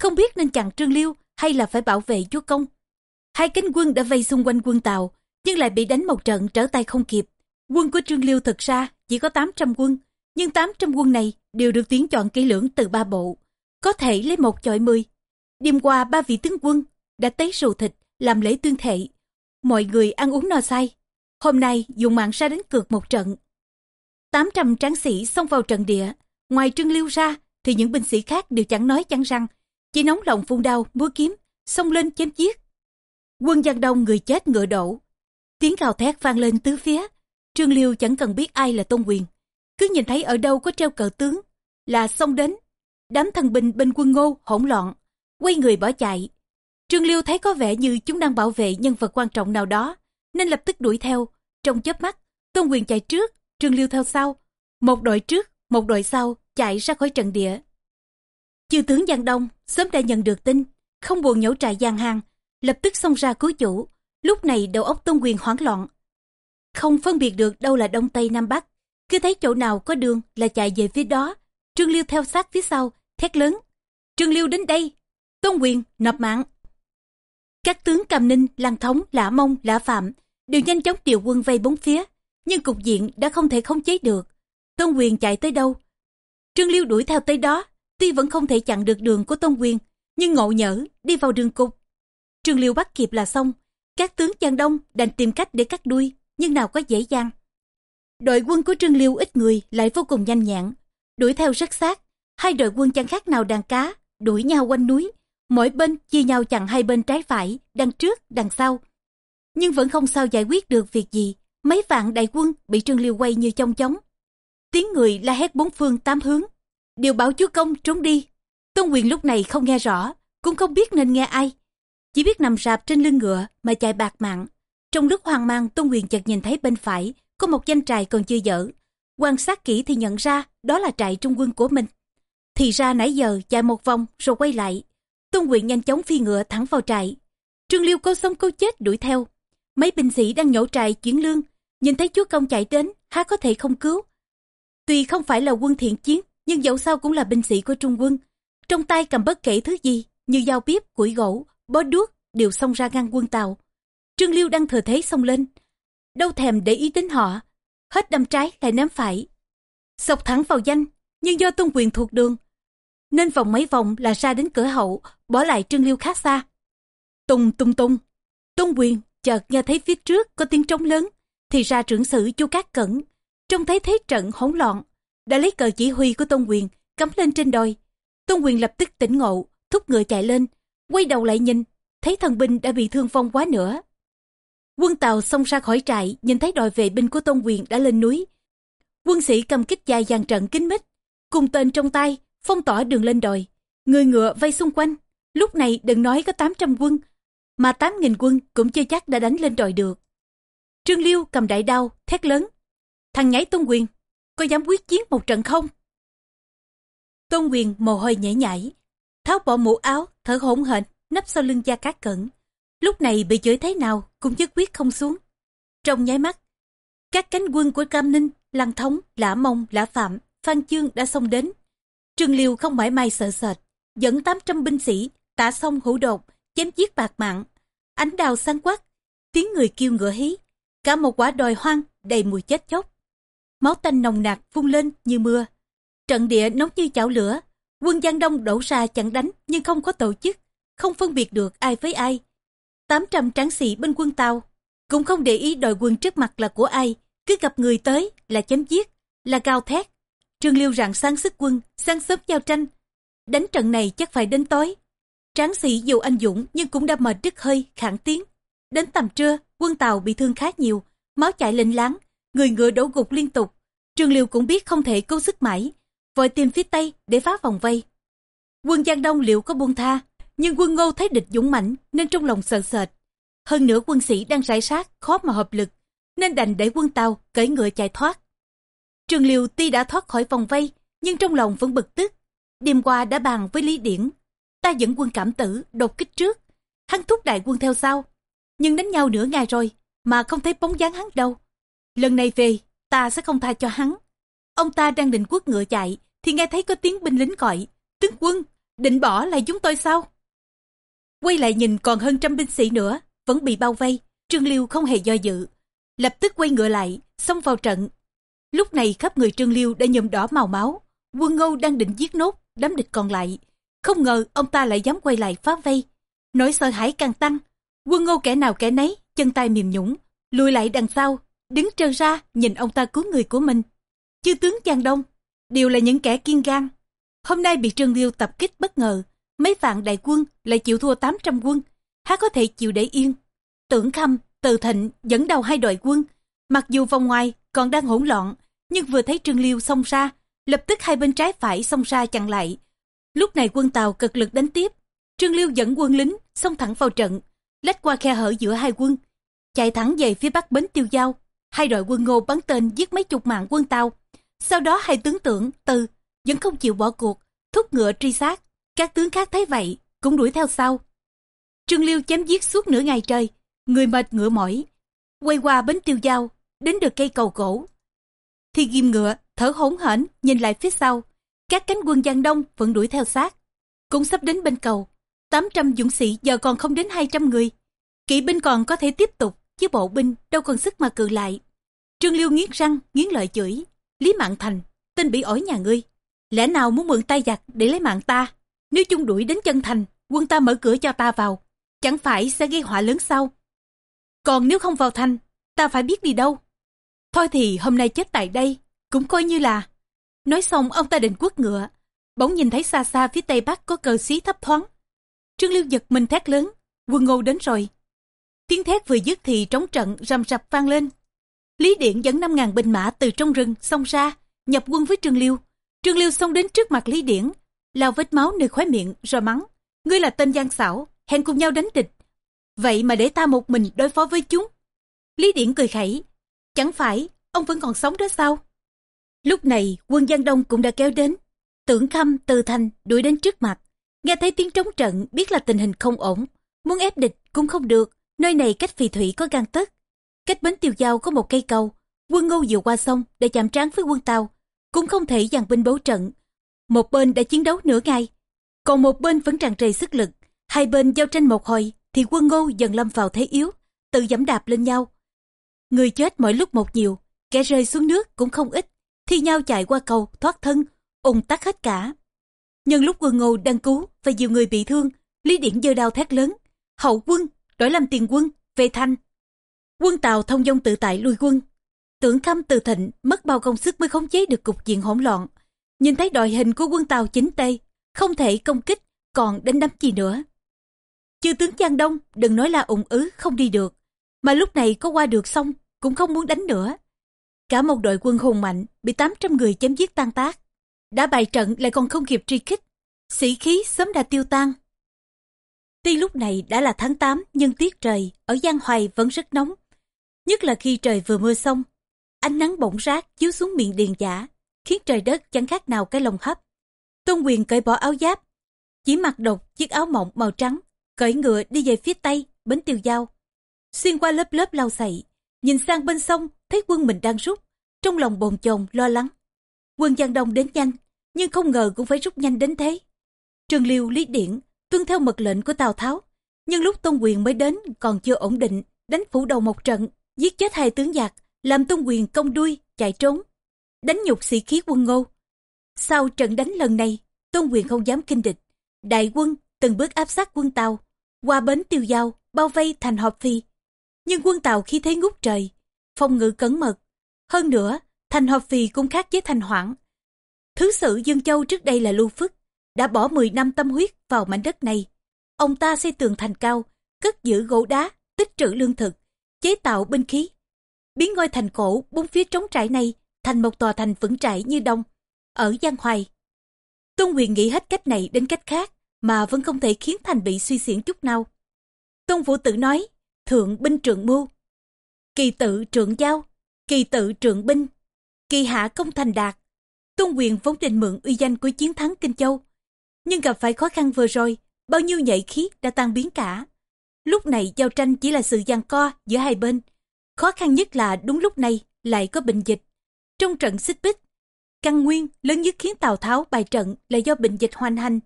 Không biết nên chặn Trương Liêu hay là phải bảo vệ chúa công. Hai cánh quân đã vây xung quanh quân Tàu, nhưng lại bị đánh một trận trở tay không kịp. Quân của Trương Liêu thực ra chỉ có 800 quân, nhưng 800 quân này đều được tiến chọn kỹ lưỡng từ ba bộ. Có thể lấy một chọi mười. Đêm qua ba vị tướng quân đã tế rượu thịt làm lễ tuyên thệ. Mọi người ăn uống no say. Hôm nay dùng mạng ra đánh cược một trận. 800 tráng sĩ xông vào trận địa. Ngoài Trương Liêu ra thì những binh sĩ khác đều chẳng nói chẳng răng. Chỉ nóng lòng phun đao, múa kiếm, xông lên chém giết. Quân Giang Đông người chết ngựa đổ. Tiếng gào thét vang lên tứ phía. Trương Liêu chẳng cần biết ai là Tôn Quyền. Cứ nhìn thấy ở đâu có treo cờ tướng là xông đến. Đám thần binh bên quân ngô hỗn loạn, quay người bỏ chạy. Trương Liêu thấy có vẻ như chúng đang bảo vệ nhân vật quan trọng nào đó, nên lập tức đuổi theo. Trong chớp mắt, Tôn Quyền chạy trước, Trương Liêu theo sau. Một đội trước, một đội sau chạy ra khỏi trận địa. Chư tướng Giang Đông sớm đã nhận được tin, không buồn nhổ trại giang hàng, lập tức xông ra cứu chủ. Lúc này đầu óc Tôn Quyền hoảng loạn. Không phân biệt được đâu là Đông Tây Nam Bắc. Cứ thấy chỗ nào có đường là chạy về phía đó. Trương Liêu theo sát phía sau, thét lớn. Trương Liêu đến đây. Tôn Quyền, nộp mạng. Các tướng Cam Ninh, Lăng Thống, Lã Mông, Lã Phạm đều nhanh chóng điều quân vây bốn phía. Nhưng cục diện đã không thể khống chế được. Tôn Quyền chạy tới đâu? Trương Liêu đuổi theo tới đó. Tuy vẫn không thể chặn được đường của Tôn Quyền, nhưng ngộ nhỡ đi vào đường cục. Trương Liêu bắt kịp là xong. Các tướng Giang Đông đành tìm cách để cắt đuôi, nhưng nào có dễ dàng. Đội quân của Trương Liêu ít người lại vô cùng nhanh nhẹn, đuổi theo rất sát. Hai đội quân chẳng khác nào đàn cá, đuổi nhau quanh núi. Mỗi bên chia nhau chặn hai bên trái phải, đằng trước, đằng sau. Nhưng vẫn không sao giải quyết được việc gì. Mấy vạn đại quân bị Trương Liêu quay như trong chóng. Tiếng người la hét bốn phương tám hướng. đều bảo chúa công trốn đi. Tôn quyền lúc này không nghe rõ, cũng không biết nên nghe ai. Chỉ biết nằm rạp trên lưng ngựa mà chạy bạc mạng. Trong lúc hoang mang Tôn quyền chợt nhìn thấy bên phải có một danh trại còn chưa dở. Quan sát kỹ thì nhận ra đó là trại trung quân của mình. Thì ra nãy giờ chạy một vòng rồi quay lại. Tôn quyền nhanh chóng phi ngựa thẳng vào trại. Trương Liêu câu sống câu chết đuổi theo. Mấy binh sĩ đang nhổ trại chuyển lương. Nhìn thấy chúa công chạy đến, há có thể không cứu. Tuy không phải là quân thiện chiến, nhưng dẫu sao cũng là binh sĩ của trung quân. Trong tay cầm bất kể thứ gì, như dao bếp, củi gỗ, bó đuốc, đều xông ra ngăn quân tàu. Trương Liêu đang thừa thế xông lên. Đâu thèm để ý đến họ, hết đâm trái lại ném phải. Sọc thẳng vào danh, nhưng do tôn quyền thuộc đường, nên vòng mấy vòng là ra đến cửa hậu, bỏ lại Trương Liêu khá xa. Tung tung tung, tôn quyền chợt nghe thấy phía trước có tiếng trống lớn, thì ra trưởng sử chu cát cẩn. Trông thấy thế trận hỗn loạn, đã lấy cờ chỉ huy của tôn quyền cắm lên trên đồi. Tôn quyền lập tức tỉnh ngộ, thúc ngựa chạy lên, quay đầu lại nhìn, thấy thần binh đã bị thương vong quá nữa. Quân Tàu xông ra khỏi trại, nhìn thấy đòi vệ binh của Tôn Quyền đã lên núi. Quân sĩ cầm kích dài dàn trận kín mít, cùng tên trong tay, phong tỏa đường lên đồi. Người ngựa vây xung quanh. Lúc này đừng nói có 800 quân, mà 8.000 quân cũng chưa chắc đã đánh lên đồi được. Trương Liêu cầm đại đao, thét lớn. Thằng nhảy Tôn Quyền, có dám quyết chiến một trận không? Tôn Quyền mồ hôi nhảy nhảy, tháo bỏ mũ áo, thở hổn hển, nấp sau lưng Gia Cát Cẩn. Lúc này bị chửi thế nào cũng nhất quyết không xuống. Trong nháy mắt, các cánh quân của Cam Ninh, Lăng Thống, Lã Mông, Lã Phạm, Phan Chương đã xông đến. Trương Liêu không mãi may sợ sệt, dẫn 800 binh sĩ, tả sông hữu đột, chém giết bạc mạng. Ánh đào sáng quắc, tiếng người kêu ngựa hí, cả một quả đồi hoang đầy mùi chết chóc. Máu tanh nồng nặc phun lên như mưa. Trận địa nóng như chảo lửa, quân Giang Đông đổ ra chặn đánh nhưng không có tổ chức, không phân biệt được ai với ai. 800 tráng sĩ bên quân Tàu cũng không để ý đội quân trước mặt là của ai, cứ gặp người tới là chém giết, là cao thét. Trương Liêu rạng sáng sức quân, sáng sớm giao tranh. Đánh trận này chắc phải đến tối. Tráng sĩ dù anh dũng nhưng cũng đã mệt đứt hơi, khản tiếng. Đến tầm trưa, quân Tàu bị thương khá nhiều, máu chảy lên láng, người ngựa đổ gục liên tục. Trương Liêu cũng biết không thể cố sức mãi, vội tìm phía Tây để phá vòng vây. Quân Giang Đông liệu có buông tha, nhưng quân ngô thấy địch dũng mãnh nên trong lòng sợ sệt. Hơn nữa quân sĩ đang rải sát, khó mà hợp lực, nên đành để quân tàu cởi ngựa chạy thoát. Trường Liêu tuy đã thoát khỏi vòng vây, nhưng trong lòng vẫn bực tức. Đêm qua đã bàn với Lý Điển, ta dẫn quân cảm tử, đột kích trước. Hắn thúc đại quân theo sau, nhưng đánh nhau nửa ngày rồi, mà không thấy bóng dáng hắn đâu. Lần này về, ta sẽ không tha cho hắn. Ông ta đang định quất ngựa chạy, thì nghe thấy có tiếng binh lính gọi, tướng quân, định bỏ lại chúng tôi sao? Quay lại nhìn còn hơn trăm binh sĩ nữa, vẫn bị bao vây, Trương Liêu không hề do dự. Lập tức quay ngựa lại, xông vào trận. Lúc này khắp người Trương Liêu đã nhuộm đỏ màu máu, quân ngô đang định giết nốt đám địch còn lại. Không ngờ ông ta lại dám quay lại phá vây. Nỗi sợ hãi càng tăng, quân ngô kẻ nào kẻ nấy, chân tay mềm nhũng, lùi lại đằng sau, đứng trơ ra nhìn ông ta cứu người của mình. Chư tướng Giang Đông, đều là những kẻ kiên gan. Hôm nay bị Trương Liêu tập kích bất ngờ, mấy vạn đại quân lại chịu thua 800 quân, há có thể chịu để yên. Tưởng Khâm, Từ Thịnh dẫn đầu hai đội quân, mặc dù vòng ngoài còn đang hỗn loạn, nhưng vừa thấy Trương Liêu xông ra, lập tức hai bên trái phải xông ra chặn lại. Lúc này quân Tàu cực lực đánh tiếp, Trương Liêu dẫn quân lính xông thẳng vào trận, lách qua khe hở giữa hai quân, chạy thẳng về phía bắc bến tiêu giao. Hai đội quân Ngô bắn tên giết mấy chục mạng quân Tàu. Sau đó hai tướng tưởng Từ vẫn không chịu bỏ cuộc, thúc ngựa truy sát. Các tướng khác thấy vậy, cũng đuổi theo sau. Trương Liêu chém giết suốt nửa ngày trời, người mệt ngựa mỏi. Quay qua bến tiêu giao, đến được cây cầu cổ Thì ghim ngựa, thở hổn hển nhìn lại phía sau. Các cánh quân Giang Đông vẫn đuổi theo sát. Cũng sắp đến bên cầu. 800 dũng sĩ giờ còn không đến 200 người. Kỵ binh còn có thể tiếp tục, chứ bộ binh đâu còn sức mà cự lại. Trương Liêu nghiến răng, nghiến lợi chửi. Lý Mạng Thành, tên bị ổi nhà ngươi. Lẽ nào muốn mượn tay giặc để lấy mạng ta? Nếu chung đuổi đến chân thành, quân ta mở cửa cho ta vào. Chẳng phải sẽ gây họa lớn sau. Còn nếu không vào thành, ta phải biết đi đâu. Thôi thì hôm nay chết tại đây, cũng coi như là. Nói xong ông ta định quất ngựa, bỗng nhìn thấy xa xa phía tây bắc có cờ xí thấp thoáng. Trương Liêu giật mình thét lớn, quân ngô đến rồi. Tiếng thét vừa dứt thì trống trận rầm rập vang lên. Lý Điện dẫn 5.000 binh mã từ trong rừng xông ra, nhập quân với Trương Liêu. Trương Liêu xông đến trước mặt Lý Điển, lao vết máu nơi khóe miệng rồi mắng. Ngươi là tên gian xảo, hẹn cùng nhau đánh địch. Vậy mà để ta một mình đối phó với chúng. Lý Điển cười khẩy. Chẳng phải, ông vẫn còn sống đó sao? Lúc này, quân Giang Đông cũng đã kéo đến. Tưởng Khâm, Từ Thành đuổi đến trước mặt. Nghe thấy tiếng trống trận, biết là tình hình không ổn. Muốn ép địch cũng không được, nơi này cách phì thủy có gan tức. Cách bến tiêu giao có một cây cầu, quân ngô vừa qua sông để chạm trán với quân tàu. Cũng không thể dàn binh bố trận. Một bên đã chiến đấu nửa ngày, còn một bên vẫn tràn trề sức lực. Hai bên giao tranh một hồi, thì quân ngô dần lâm vào thế yếu, tự dẫm đạp lên nhau. Người chết mỗi lúc một nhiều, kẻ rơi xuống nước cũng không ít, thi nhau chạy qua cầu, thoát thân, ủng tắc hết cả. Nhân lúc quân ngô đang cứu và nhiều người bị thương, Lý Điển giơ đao thét lớn. Hậu quân, đổi làm tiền quân, về thanh. Quân Tàu thông dông tự tại lui quân. Tưởng khâm từ thịnh mất bao công sức mới khống chế được cục diện hỗn loạn. Nhìn thấy đội hình của quân Tàu chính tây, không thể công kích, còn đánh đấm gì nữa. Chư tướng Giang Đông đừng nói là ủng ứ không đi được, mà lúc này có qua được xong cũng không muốn đánh nữa. Cả một đội quân hùng mạnh bị 800 người chém giết tan tác. Đã bày trận lại còn không kịp truy kích, sĩ khí sớm đã tiêu tan. Tuy lúc này đã là tháng 8 nhưng tiết trời ở Giang Hoài vẫn rất nóng. Nhất là khi trời vừa mưa xong, ánh nắng bỗng rác chiếu xuống miệng điền giả, khiến trời đất chẳng khác nào cái lồng hấp. Tôn quyền cởi bỏ áo giáp, chỉ mặc độc chiếc áo mỏng màu trắng, cởi ngựa đi về phía tây, bến tiêu giao. Xuyên qua lớp lớp lau sậy, nhìn sang bên sông, thấy quân mình đang rút, trong lòng bồn chồn lo lắng. Quân Giang Đông đến nhanh, nhưng không ngờ cũng phải rút nhanh đến thế. Trường Liêu Lý Điển tuân theo mật lệnh của Tào Tháo, nhưng lúc Tôn Quyền mới đến còn chưa ổn định, đánh phủ đầu một trận, giết chết hai tướng giặc, làm Tôn Quyền công đuôi, chạy trốn, đánh nhục sĩ khí quân Ngô. Sau trận đánh lần này, Tôn Quyền không dám kinh địch, đại quân từng bước áp sát quân Tàu, qua bến tiêu giao, bao vây thành họp phi. Nhưng quân Tàu khi thấy ngút trời, phòng ngự cẩn mật. Hơn nữa, thành họp phi cũng khác với thành hoảng. Thứ sử Dương Châu trước đây là Lưu Phức, đã bỏ 10 năm tâm huyết vào mảnh đất này. Ông ta xây tường thành cao, cất giữ gỗ đá, tích trữ lương thực, chế tạo binh khí. Biến ngôi thành cổ bốn phía trống trải này thành một tòa thành vững trải như đông, ở Giang Hoài. Tôn quyền nghĩ hết cách này đến cách khác, mà vẫn không thể khiến thành bị suy xiển chút nào. Tôn Vũ Tử nói, thượng binh trượng mưu, kỳ tự trượng giao, kỳ tự trượng binh, kỳ hạ công thành đạt. Tôn quyền vốn định mượn uy danh của chiến thắng Kinh Châu, nhưng gặp phải khó khăn vừa rồi, bao nhiêu nhạy khí đã tan biến cả. Lúc này giao tranh chỉ là sự giằng co giữa hai bên. Khó khăn nhất là đúng lúc này lại có bệnh dịch. Trong trận xích bích, căn nguyên lớn nhất khiến Tào Tháo bài trận là do bệnh dịch hoành hành.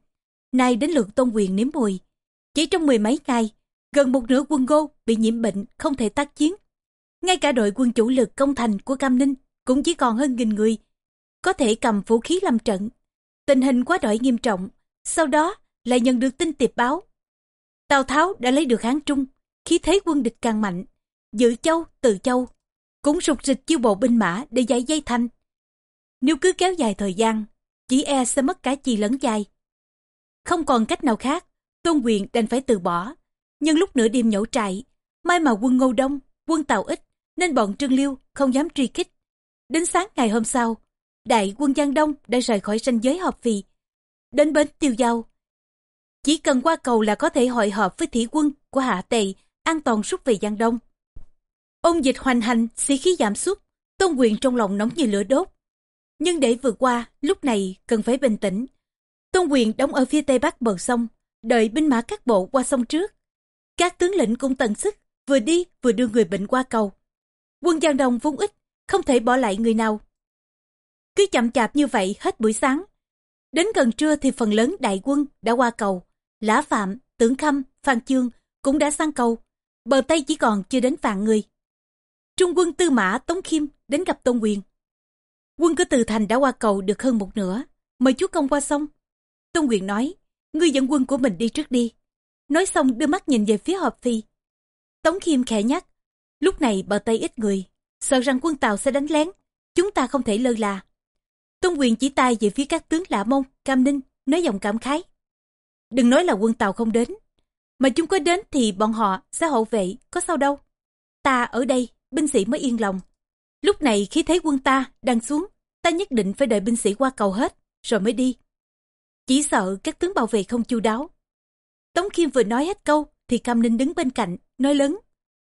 Nay đến lượt tôn quyền nếm mùi. Chỉ trong mười mấy ngày, gần một nửa quân Ngô bị nhiễm bệnh không thể tác chiến. Ngay cả đội quân chủ lực công thành của Cam Ninh cũng chỉ còn hơn nghìn người, có thể cầm vũ khí làm trận. Tình hình quá đổi nghiêm trọng, sau đó lại nhận được tin tiệp báo. Tào Tháo đã lấy được Hán Trung, khí thế quân địch càng mạnh, giữ châu, từ châu, cũng sụt rịch chiêu bộ binh mã để giải dây thanh. Nếu cứ kéo dài thời gian, chỉ e sẽ mất cả chi lẫn chai. Không còn cách nào khác, Tôn Quyền đành phải từ bỏ. Nhưng lúc nửa đêm nhổ trại, may mà quân Ngô Đông, quân Tàu ít, nên bọn Trương Liêu không dám truy kích. Đến sáng ngày hôm sau, đại quân Giang Đông đã rời khỏi ranh giới hợp phì, đến bến tiêu giao. Chỉ cần qua cầu là có thể hội họp với thủy quân của Hạ Tề, an toàn rút về Giang Đông. Ôn dịch hoành hành, sĩ khí giảm sút, tôn quyền trong lòng nóng như lửa đốt. Nhưng để vượt qua, lúc này cần phải bình tĩnh. Tôn quyền đóng ở phía tây bắc bờ sông, đợi binh mã các bộ qua sông trước. Các tướng lĩnh cũng tận sức, vừa đi vừa đưa người bệnh qua cầu. Quân Giang Đông vung ít, không thể bỏ lại người nào. Cứ chậm chạp như vậy hết buổi sáng. Đến gần trưa thì phần lớn đại quân đã qua cầu. Lã Phạm, Tưởng Khâm, Phan Chương cũng đã sang cầu. Bờ Tây chỉ còn chưa đến vạn người. Trung quân Tư Mã Tống Khiêm đến gặp Tôn Quyền. Quân của Từ Thành đã qua cầu được hơn một nửa. Mời chúa công qua sông. Tôn Quyền nói, ngươi dẫn quân của mình đi trước đi. Nói xong đưa mắt nhìn về phía hợp phi. Tống Khiêm khẽ nhắc, lúc này bờ Tây ít người, sợ rằng quân Tàu sẽ đánh lén, chúng ta không thể lơ là. Tôn Quyền chỉ tay về phía các tướng Lạ Mông, Cam Ninh, nói giọng cảm khái. Đừng nói là quân Tàu không đến, mà chúng có đến thì bọn họ sẽ hậu vệ, có sao đâu. Ta ở đây, binh sĩ mới yên lòng. Lúc này khi thấy quân ta đang xuống, ta nhất định phải đợi binh sĩ qua cầu hết, rồi mới đi. Chỉ sợ các tướng bảo vệ không chu đáo. Tống Khiêm vừa nói hết câu, thì Cam Ninh đứng bên cạnh, nói lớn.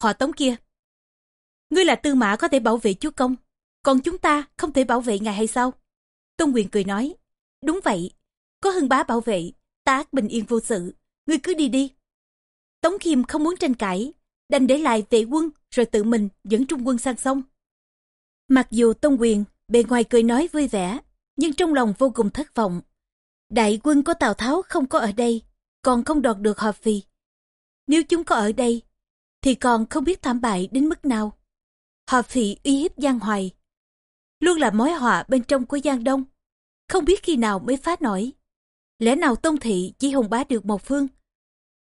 Họ Tống kia. Ngươi là tư mã có thể bảo vệ chúa công, còn chúng ta không thể bảo vệ ngài hay sao? Tôn Quyền cười nói. Đúng vậy, có hưng bá bảo vệ, ta bình yên vô sự, ngươi cứ đi đi. Tống Khiêm không muốn tranh cãi, đành để lại vệ quân rồi tự mình dẫn trung quân sang sông. Mặc dù Tôn Quyền bề ngoài cười nói vui vẻ, nhưng trong lòng vô cùng thất vọng. Đại quân của Tào Tháo không có ở đây, còn không đoạt được hợp phi. Nếu chúng có ở đây, thì còn không biết thảm bại đến mức nào. Hợp phi uy hiếp Giang Hoài, luôn là mối họa bên trong của Giang Đông, không biết khi nào mới phá nổi. Lẽ nào Tông Thị chỉ hùng bá được một phương,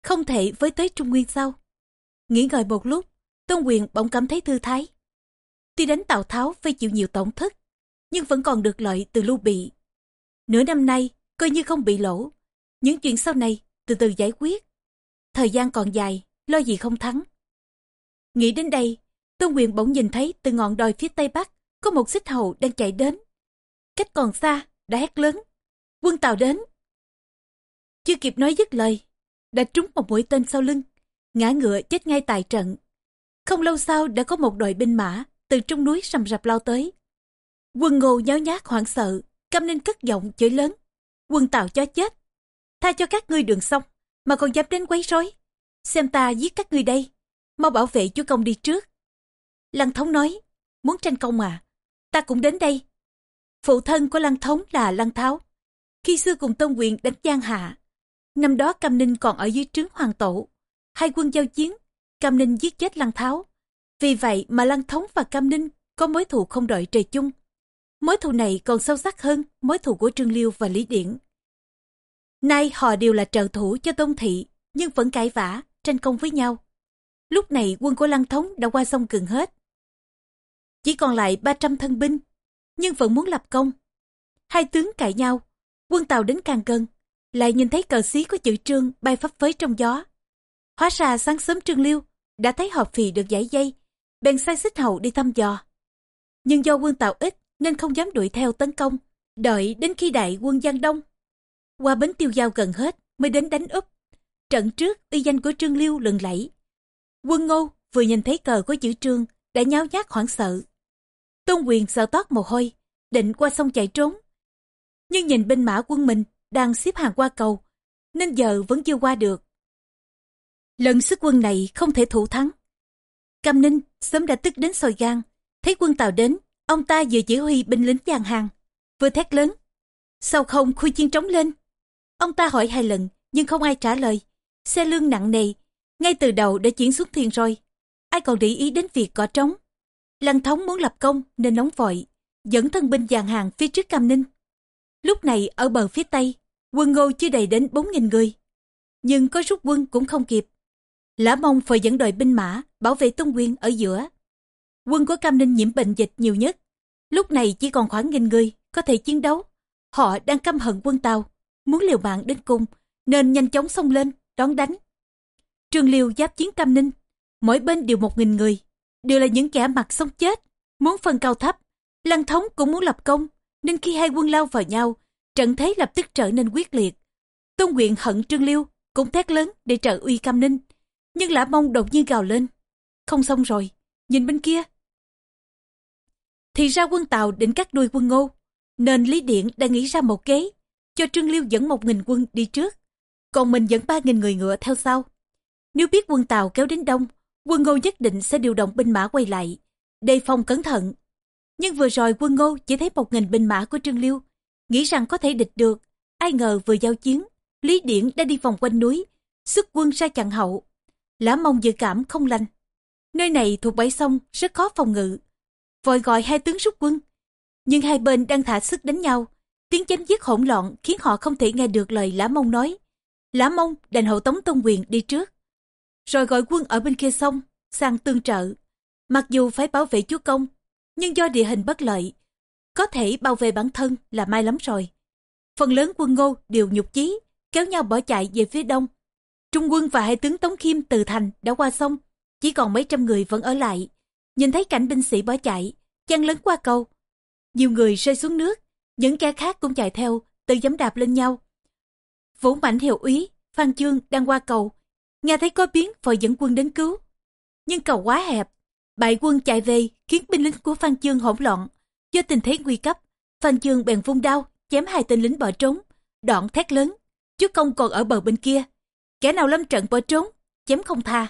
không thể với tới Trung Nguyên sao? Nghĩ ngợi một lúc, Tôn Quyền bỗng cảm thấy thư thái. Tuy đánh Tào Tháo phải chịu nhiều tổn thất, nhưng vẫn còn được lợi từ lưu bị. Nửa năm nay, coi như không bị lỗ. Những chuyện sau này, từ từ giải quyết. Thời gian còn dài, lo gì không thắng. Nghĩ đến đây, Tôn Quyền bỗng nhìn thấy từ ngọn đồi phía tây bắc, có một xích hầu đang chạy đến. Cách còn xa, đã hét lớn. Quân Tàu đến. Chưa kịp nói dứt lời, đã trúng một mũi tên sau lưng, ngã ngựa chết ngay tại trận. Không lâu sau đã có một đội binh mã từ trong núi sầm rập lao tới. Quân ngô nháo nhác hoảng sợ, câm nên cất giọng chửi lớn. Quân tàu cho chết. Tha cho các ngươi đường xong, mà còn dám đến quấy rối. Xem ta giết các ngươi đây. Mau bảo vệ chúa công đi trước. Lăng thống nói, muốn tranh công à? Ta cũng đến đây. Phụ thân của lăng thống là lăng tháo. Khi xưa cùng tôn quyền đánh giang hạ. Năm đó Cam Ninh còn ở dưới trướng hoàng tổ. Hai quân giao chiến, Cam Ninh giết chết lăng tháo. Vì vậy mà lăng thống và Cam Ninh có mối thù không đội trời chung. Mối thù này còn sâu sắc hơn mối thù của Trương Liêu và Lý Điển. Nay họ đều là trợ thủ cho Tôn Thị, nhưng vẫn cãi vã, tranh công với nhau. Lúc này quân của Lăng Thống đã qua sông gần hết. Chỉ còn lại 300 thân binh, nhưng vẫn muốn lập công. Hai tướng cãi nhau, quân Tàu đến càng gần, lại nhìn thấy cờ xí có chữ trương bay phấp phới trong gió. Hóa ra sáng sớm Trương Liêu đã thấy họp phì được giải dây, bèn sai xích hầu đi thăm dò. Nhưng do quân tào ít nên không dám đuổi theo tấn công, đợi đến khi đại quân Giang Đông. Qua bến tiêu giao gần hết mới đến đánh úp. Trận trước uy danh của Trương Liêu lừng lẫy. Quân Ngô vừa nhìn thấy cờ có chữ Trương đã nháo nhác hoảng sợ. Tôn quyền sợ toát mồ hôi, định qua sông chạy trốn. Nhưng nhìn binh mã quân mình đang xếp hàng qua cầu, nên giờ vẫn chưa qua được. Lần sức quân này không thể thủ thắng. Cam Ninh sớm đã tức đến sôi gan, thấy quân Tàu đến, ông ta vừa chỉ huy binh lính dàn hàng, vừa thét lớn. Sao không khui chiên trống lên? Ông ta hỏi hai lần, nhưng không ai trả lời. Xe lương nặng nề, ngay từ đầu đã chuyển xuống thuyền rồi. Ai còn để ý đến việc cỏ trống? Lăng thống muốn lập công nên nóng vội, dẫn thân binh dàn hàng phía trước Cam Ninh. Lúc này ở bờ phía tây, quân ngô chưa đầy đến 4.000 người. Nhưng có rút quân cũng không kịp. Lã mông phải dẫn đội binh mã bảo vệ Tôn Quyền ở giữa. Quân của Cam Ninh nhiễm bệnh dịch nhiều nhất. Lúc này chỉ còn khoảng nghìn người có thể chiến đấu. Họ đang căm hận quân Tàu, muốn liều mạng đến cùng, nên nhanh chóng xông lên, đón đánh. Trường Liêu giáp chiến Cam Ninh, mỗi bên đều một nghìn người, đều là những kẻ mặt sống chết, muốn phân cao thấp. Lăng thống cũng muốn lập công, nên khi hai quân lao vào nhau, trận thế lập tức trở nên quyết liệt. Tôn Nguyện hận Trương Liêu, cũng thét lớn để trợ uy Cam Ninh. Nhưng Lã Mông đột nhiên gào lên. Không xong rồi, nhìn bên kia. Thì ra quân Tàu định cắt đuôi quân Ngô, nên Lý Điện đã nghĩ ra một kế, cho Trương Liêu dẫn một nghìn quân đi trước, còn mình dẫn ba nghìn người ngựa theo sau. Nếu biết quân Tàu kéo đến đông, quân Ngô nhất định sẽ điều động binh mã quay lại, đề phòng cẩn thận. Nhưng vừa rồi quân Ngô chỉ thấy một nghìn binh mã của Trương Liêu, nghĩ rằng có thể địch được. Ai ngờ vừa giao chiến, Lý Điển đã đi vòng quanh núi, xuất quân ra chặn hậu. Lã mông dự cảm không lành. Nơi này thuộc bãi sông, rất khó phòng ngự. Vội gọi hai tướng rút quân. Nhưng hai bên đang thả sức đánh nhau. Tiếng chém giết hỗn loạn khiến họ không thể nghe được lời Lã mông nói. Lã mông đành hậu tống tôn quyền đi trước. Rồi gọi quân ở bên kia sông, sang tương trợ. Mặc dù phải bảo vệ chúa công, nhưng do địa hình bất lợi, có thể bảo vệ bản thân là may lắm rồi. Phần lớn quân ngô đều nhục chí, kéo nhau bỏ chạy về phía đông. Trung quân và hai tướng Tống Khiêm từ thành đã qua sông, chỉ còn mấy trăm người vẫn ở lại. Nhìn thấy cảnh binh sĩ bỏ chạy, chăn lớn qua cầu. Nhiều người rơi xuống nước, những kẻ khác cũng chạy theo, tự dám đạp lên nhau. Vũ Mạnh hiệu úy, Phan Chương đang qua cầu, nghe thấy có biến vội dẫn quân đến cứu. Nhưng cầu quá hẹp, bại quân chạy về khiến binh lính của Phan Chương hỗn loạn. Do tình thế nguy cấp, Phan Chương bèn vung đao, chém hai tên lính bỏ trốn, đoạn thét lớn. trước công còn ở bờ bên kia, kẻ nào lâm trận bỏ trốn, chém không tha.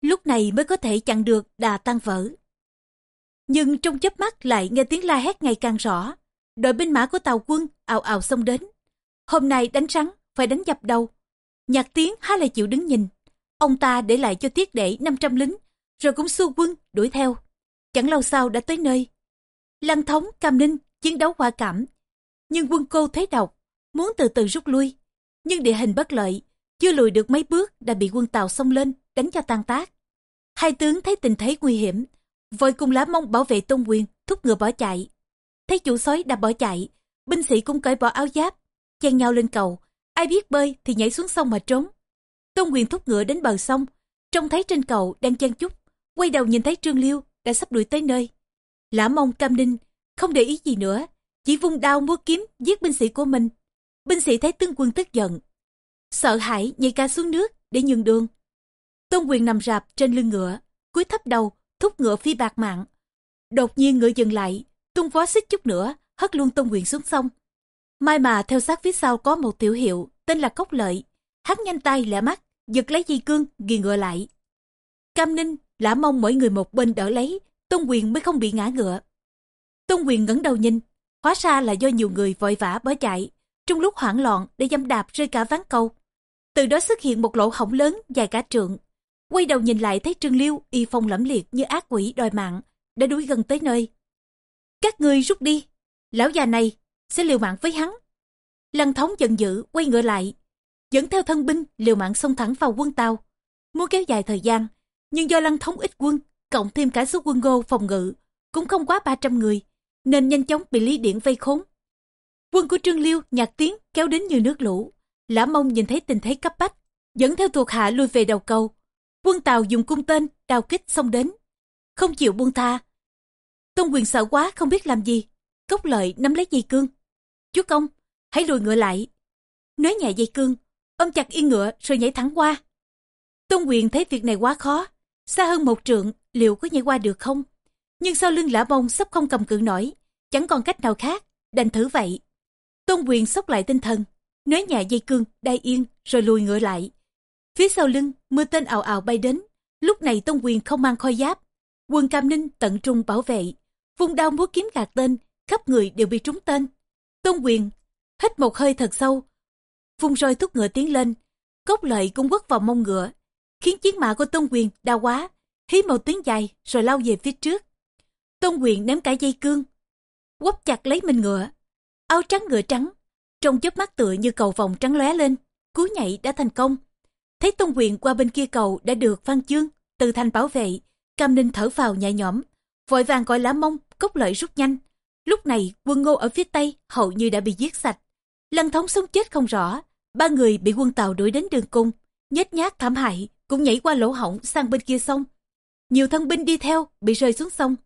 Lúc này mới có thể chặn được đà tan vỡ. Nhưng trong chớp mắt lại nghe tiếng la hét ngày càng rõ. Đội binh mã của tàu quân ào ào xông đến. Hôm nay đánh rắn, phải đánh dập đầu. Nhạc tiếng há lại chịu đứng nhìn. Ông ta để lại cho tiết đệ 500 lính, rồi cũng xua quân đuổi theo. Chẳng lâu sau đã tới nơi. Lăng thống, Cam Ninh chiến đấu hoa cảm. Nhưng quân cô thấy độc, muốn từ từ rút lui. Nhưng địa hình bất lợi, chưa lùi được mấy bước đã bị quân Tàu xông lên, đánh cho tan tác. Hai tướng thấy tình thế nguy hiểm, vội cùng lá mông bảo vệ tôn quyền, thúc ngựa bỏ chạy. Thấy chủ sói đã bỏ chạy, binh sĩ cũng cởi bỏ áo giáp, chen nhau lên cầu. Ai biết bơi thì nhảy xuống sông mà trốn. Tôn quyền thúc ngựa đến bờ sông, trông thấy trên cầu đang chen chúc, quay đầu nhìn thấy Trương Liêu đã sắp đuổi tới nơi. Lã mông cam ninh, không để ý gì nữa, chỉ vung đao múa kiếm giết binh sĩ của mình. Binh sĩ thấy tướng quân tức giận, sợ hãi nhảy ca xuống nước để nhường đường. Tôn quyền nằm rạp trên lưng ngựa, cúi thấp đầu, thúc ngựa phi bạc mạng. Đột nhiên ngựa dừng lại, tung vó xích chút nữa, hất luôn Tôn quyền xuống sông. Mai mà theo sát phía sau có một tiểu hiệu tên là Cốc Lợi. Hắn nhanh tay lẻ mắt, giật lấy dây cương, ghi ngựa lại. Cam Ninh, lã mong mỗi người một bên đỡ lấy, Tôn quyền mới không bị ngã ngựa. Tôn quyền ngẩng đầu nhìn, hóa ra là do nhiều người vội vã bỏ chạy, trong lúc hoảng loạn để dâm đạp rơi cả ván câu. Từ đó xuất hiện một lỗ hổng lớn dài cả trượng. Quay đầu nhìn lại thấy Trương Liêu y phong lẫm liệt như ác quỷ đòi mạng, đã đuổi gần tới nơi. Các ngươi rút đi, lão già này sẽ liều mạng với hắn. Lăng thống giận dữ quay ngựa lại, dẫn theo thân binh liều mạng xông thẳng vào quân tàu. Muốn kéo dài thời gian, nhưng do lăng thống ít quân, cộng thêm cả số quân ngô phòng ngự, cũng không quá 300 người, nên nhanh chóng bị Lý Điện vây khốn. Quân của Trương Liêu nhạc tiếng kéo đến như nước lũ. Lã mông nhìn thấy tình thế cấp bách, dẫn theo thuộc hạ lui về đầu cầu. Quân Tàu dùng cung tên, đào kích xông đến. Không chịu buông tha. Tôn quyền sợ quá không biết làm gì. Cốc lợi nắm lấy dây cương. Chúa công, hãy lùi ngựa lại. Nói nhẹ dây cương, ôm chặt yên ngựa rồi nhảy thẳng qua. Tôn quyền thấy việc này quá khó. Xa hơn một trượng, liệu có nhảy qua được không? Nhưng sau lưng lã bông sắp không cầm cự nổi. Chẳng còn cách nào khác, đành thử vậy. Tôn quyền sốc lại tinh thần, nới nhà dây cương, đai yên, rồi lùi ngựa lại. Phía sau lưng, mưa tên ảo ảo bay đến. Lúc này Tôn quyền không mang khoi giáp. Quân Cam Ninh tận trung bảo vệ. Vung đao múa kiếm gạt tên, khắp người đều bị trúng tên. Tôn quyền hít một hơi thật sâu. Vung roi thúc ngựa tiến lên. Cốc lợi cũng quất vào mông ngựa. Khiến chiến mã của Tôn quyền đau quá. Hí một tiếng dài rồi lao về phía trước. Tôn quyền ném cả dây cương. Quắp chặt lấy mình ngựa áo trắng ngựa trắng, trong chớp mắt tựa như cầu vòng trắng lóe lên, cú nhảy đã thành công. Thấy Tôn Quyền qua bên kia cầu đã được Phan Chương, từ thành bảo vệ, Cam Ninh thở vào nhẹ nhõm, vội vàng gọi lá mông, cốc lợi rút nhanh. Lúc này quân ngô ở phía tây hầu như đã bị giết sạch. Lăng thống sống chết không rõ, ba người bị quân tàu đuổi đến đường cung, nhếch nhát thảm hại, cũng nhảy qua lỗ hổng sang bên kia sông. Nhiều thân binh đi theo, bị rơi xuống sông.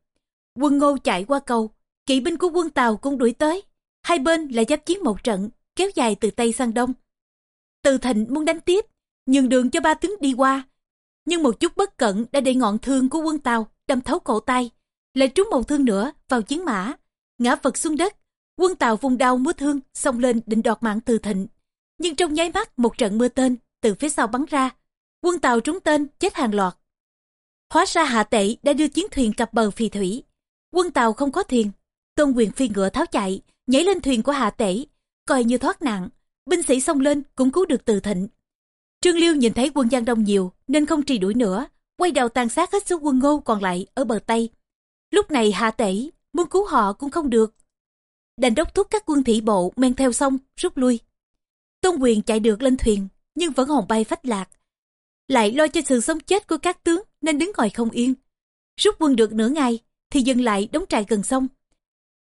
Quân ngô chạy qua cầu, kỵ binh của quân tàu cũng đuổi tới. Hai bên lại giáp chiến một trận, kéo dài từ Tây sang Đông. Từ Thịnh muốn đánh tiếp, nhường đường cho ba tướng đi qua. Nhưng một chút bất cẩn đã để ngọn thương của quân Tàu đâm thấu cổ tay, lại trúng một thương nữa vào chiến mã. Ngã vật xuống đất, quân Tàu vùng đau múa thương xông lên định đoạt mạng Từ Thịnh. Nhưng trong nháy mắt một trận mưa tên từ phía sau bắn ra quân tàu trúng tên chết hàng loạt. Hóa ra hạ tệ đã đưa chiến thuyền cập bờ phì thủy. Quân tàu không có thuyền. Tôn quyền phi ngựa tháo chạy, nhảy lên thuyền của hạ tể, coi như thoát nạn. Binh sĩ xông lên cũng cứu được từ thịnh. Trương Liêu nhìn thấy quân Giang Đông nhiều nên không trì đuổi nữa, quay đầu tàn sát hết số quân ngô còn lại ở bờ Tây. Lúc này hạ tể, muốn cứu họ cũng không được. Đành đốc thúc các quân thủy bộ men theo sông, rút lui. Tôn quyền chạy được lên thuyền, nhưng vẫn hồn bay phách lạc. Lại lo cho sự sống chết của các tướng nên đứng ngồi không yên. Rút quân được nửa ngày thì dừng lại đóng trại gần sông.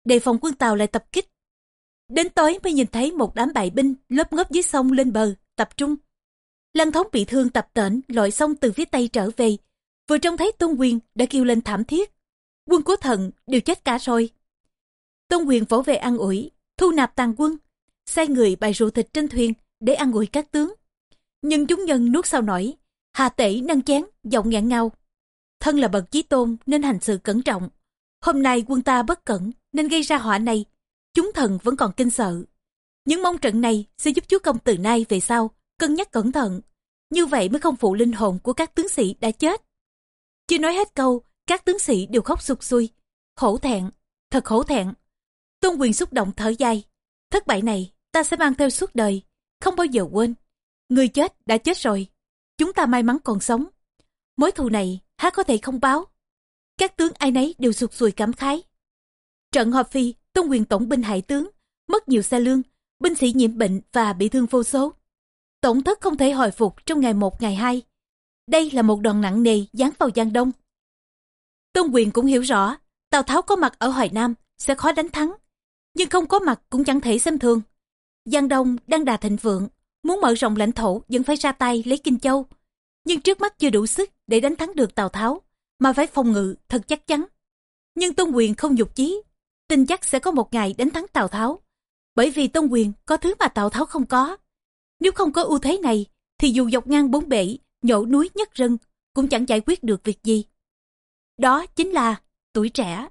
Đề phòng quân Tàu lại tập kích. Đến tối mới nhìn thấy một đám bại binh lớp ngớp dưới sông lên bờ, tập trung. Lăng thống bị thương tập tễnh lội sông từ phía tây trở về. Vừa trông thấy Tôn Quyền đã kêu lên thảm thiết. Quân của thần đều chết cả rồi. Tôn Quyền vỗ về ăn ủi, thu nạp tàn quân, sai người bày rượu thịt trên thuyền để ăn ủi các tướng. Nhưng chúng nhân nuốt sao nổi, Hà Tể nâng chén, giọng ngạn ngào. Thân là bậc chí tôn nên hành sự cẩn trọng. Hôm nay quân ta bất cẩn nên gây ra họa này. Chúng thần vẫn còn kinh sợ. Những mong trận này sẽ giúp chúa công từ nay về sau cân nhắc cẩn thận. Như vậy mới không phụ linh hồn của các tướng sĩ đã chết. Chưa nói hết câu, các tướng sĩ đều khóc sụt sùi. Khổ thẹn, thật khổ thẹn. Tôn quyền xúc động thở dài. Thất bại này ta sẽ mang theo suốt đời, không bao giờ quên. Người chết đã chết rồi, chúng ta may mắn còn sống. Mối thù này há có thể không báo. Các tướng ai nấy đều sụt sùi cảm khái. Trận họp phi, tôn quyền tổng binh hải tướng, mất nhiều xe lương, binh sĩ nhiễm bệnh và bị thương vô số. Tổng thất không thể hồi phục trong ngày một ngày hai. Đây là một đòn nặng nề giáng vào Giang Đông. Tôn quyền cũng hiểu rõ, Tào Tháo có mặt ở Hoài Nam sẽ khó đánh thắng, nhưng không có mặt cũng chẳng thể xem thường. Giang Đông đang đà thịnh vượng, muốn mở rộng lãnh thổ vẫn phải ra tay lấy Kinh Châu. Nhưng trước mắt chưa đủ sức để đánh thắng được Tào Tháo, mà phải phòng ngự thật chắc chắn. Nhưng Tôn Quyền không nhục chí, tin chắc sẽ có một ngày đánh thắng Tào Tháo. Bởi vì Tôn Quyền có thứ mà Tào Tháo không có. Nếu không có ưu thế này, thì dù dọc ngang bốn bể, nhổ núi nhất rừng, cũng chẳng giải quyết được việc gì. Đó chính là tuổi trẻ.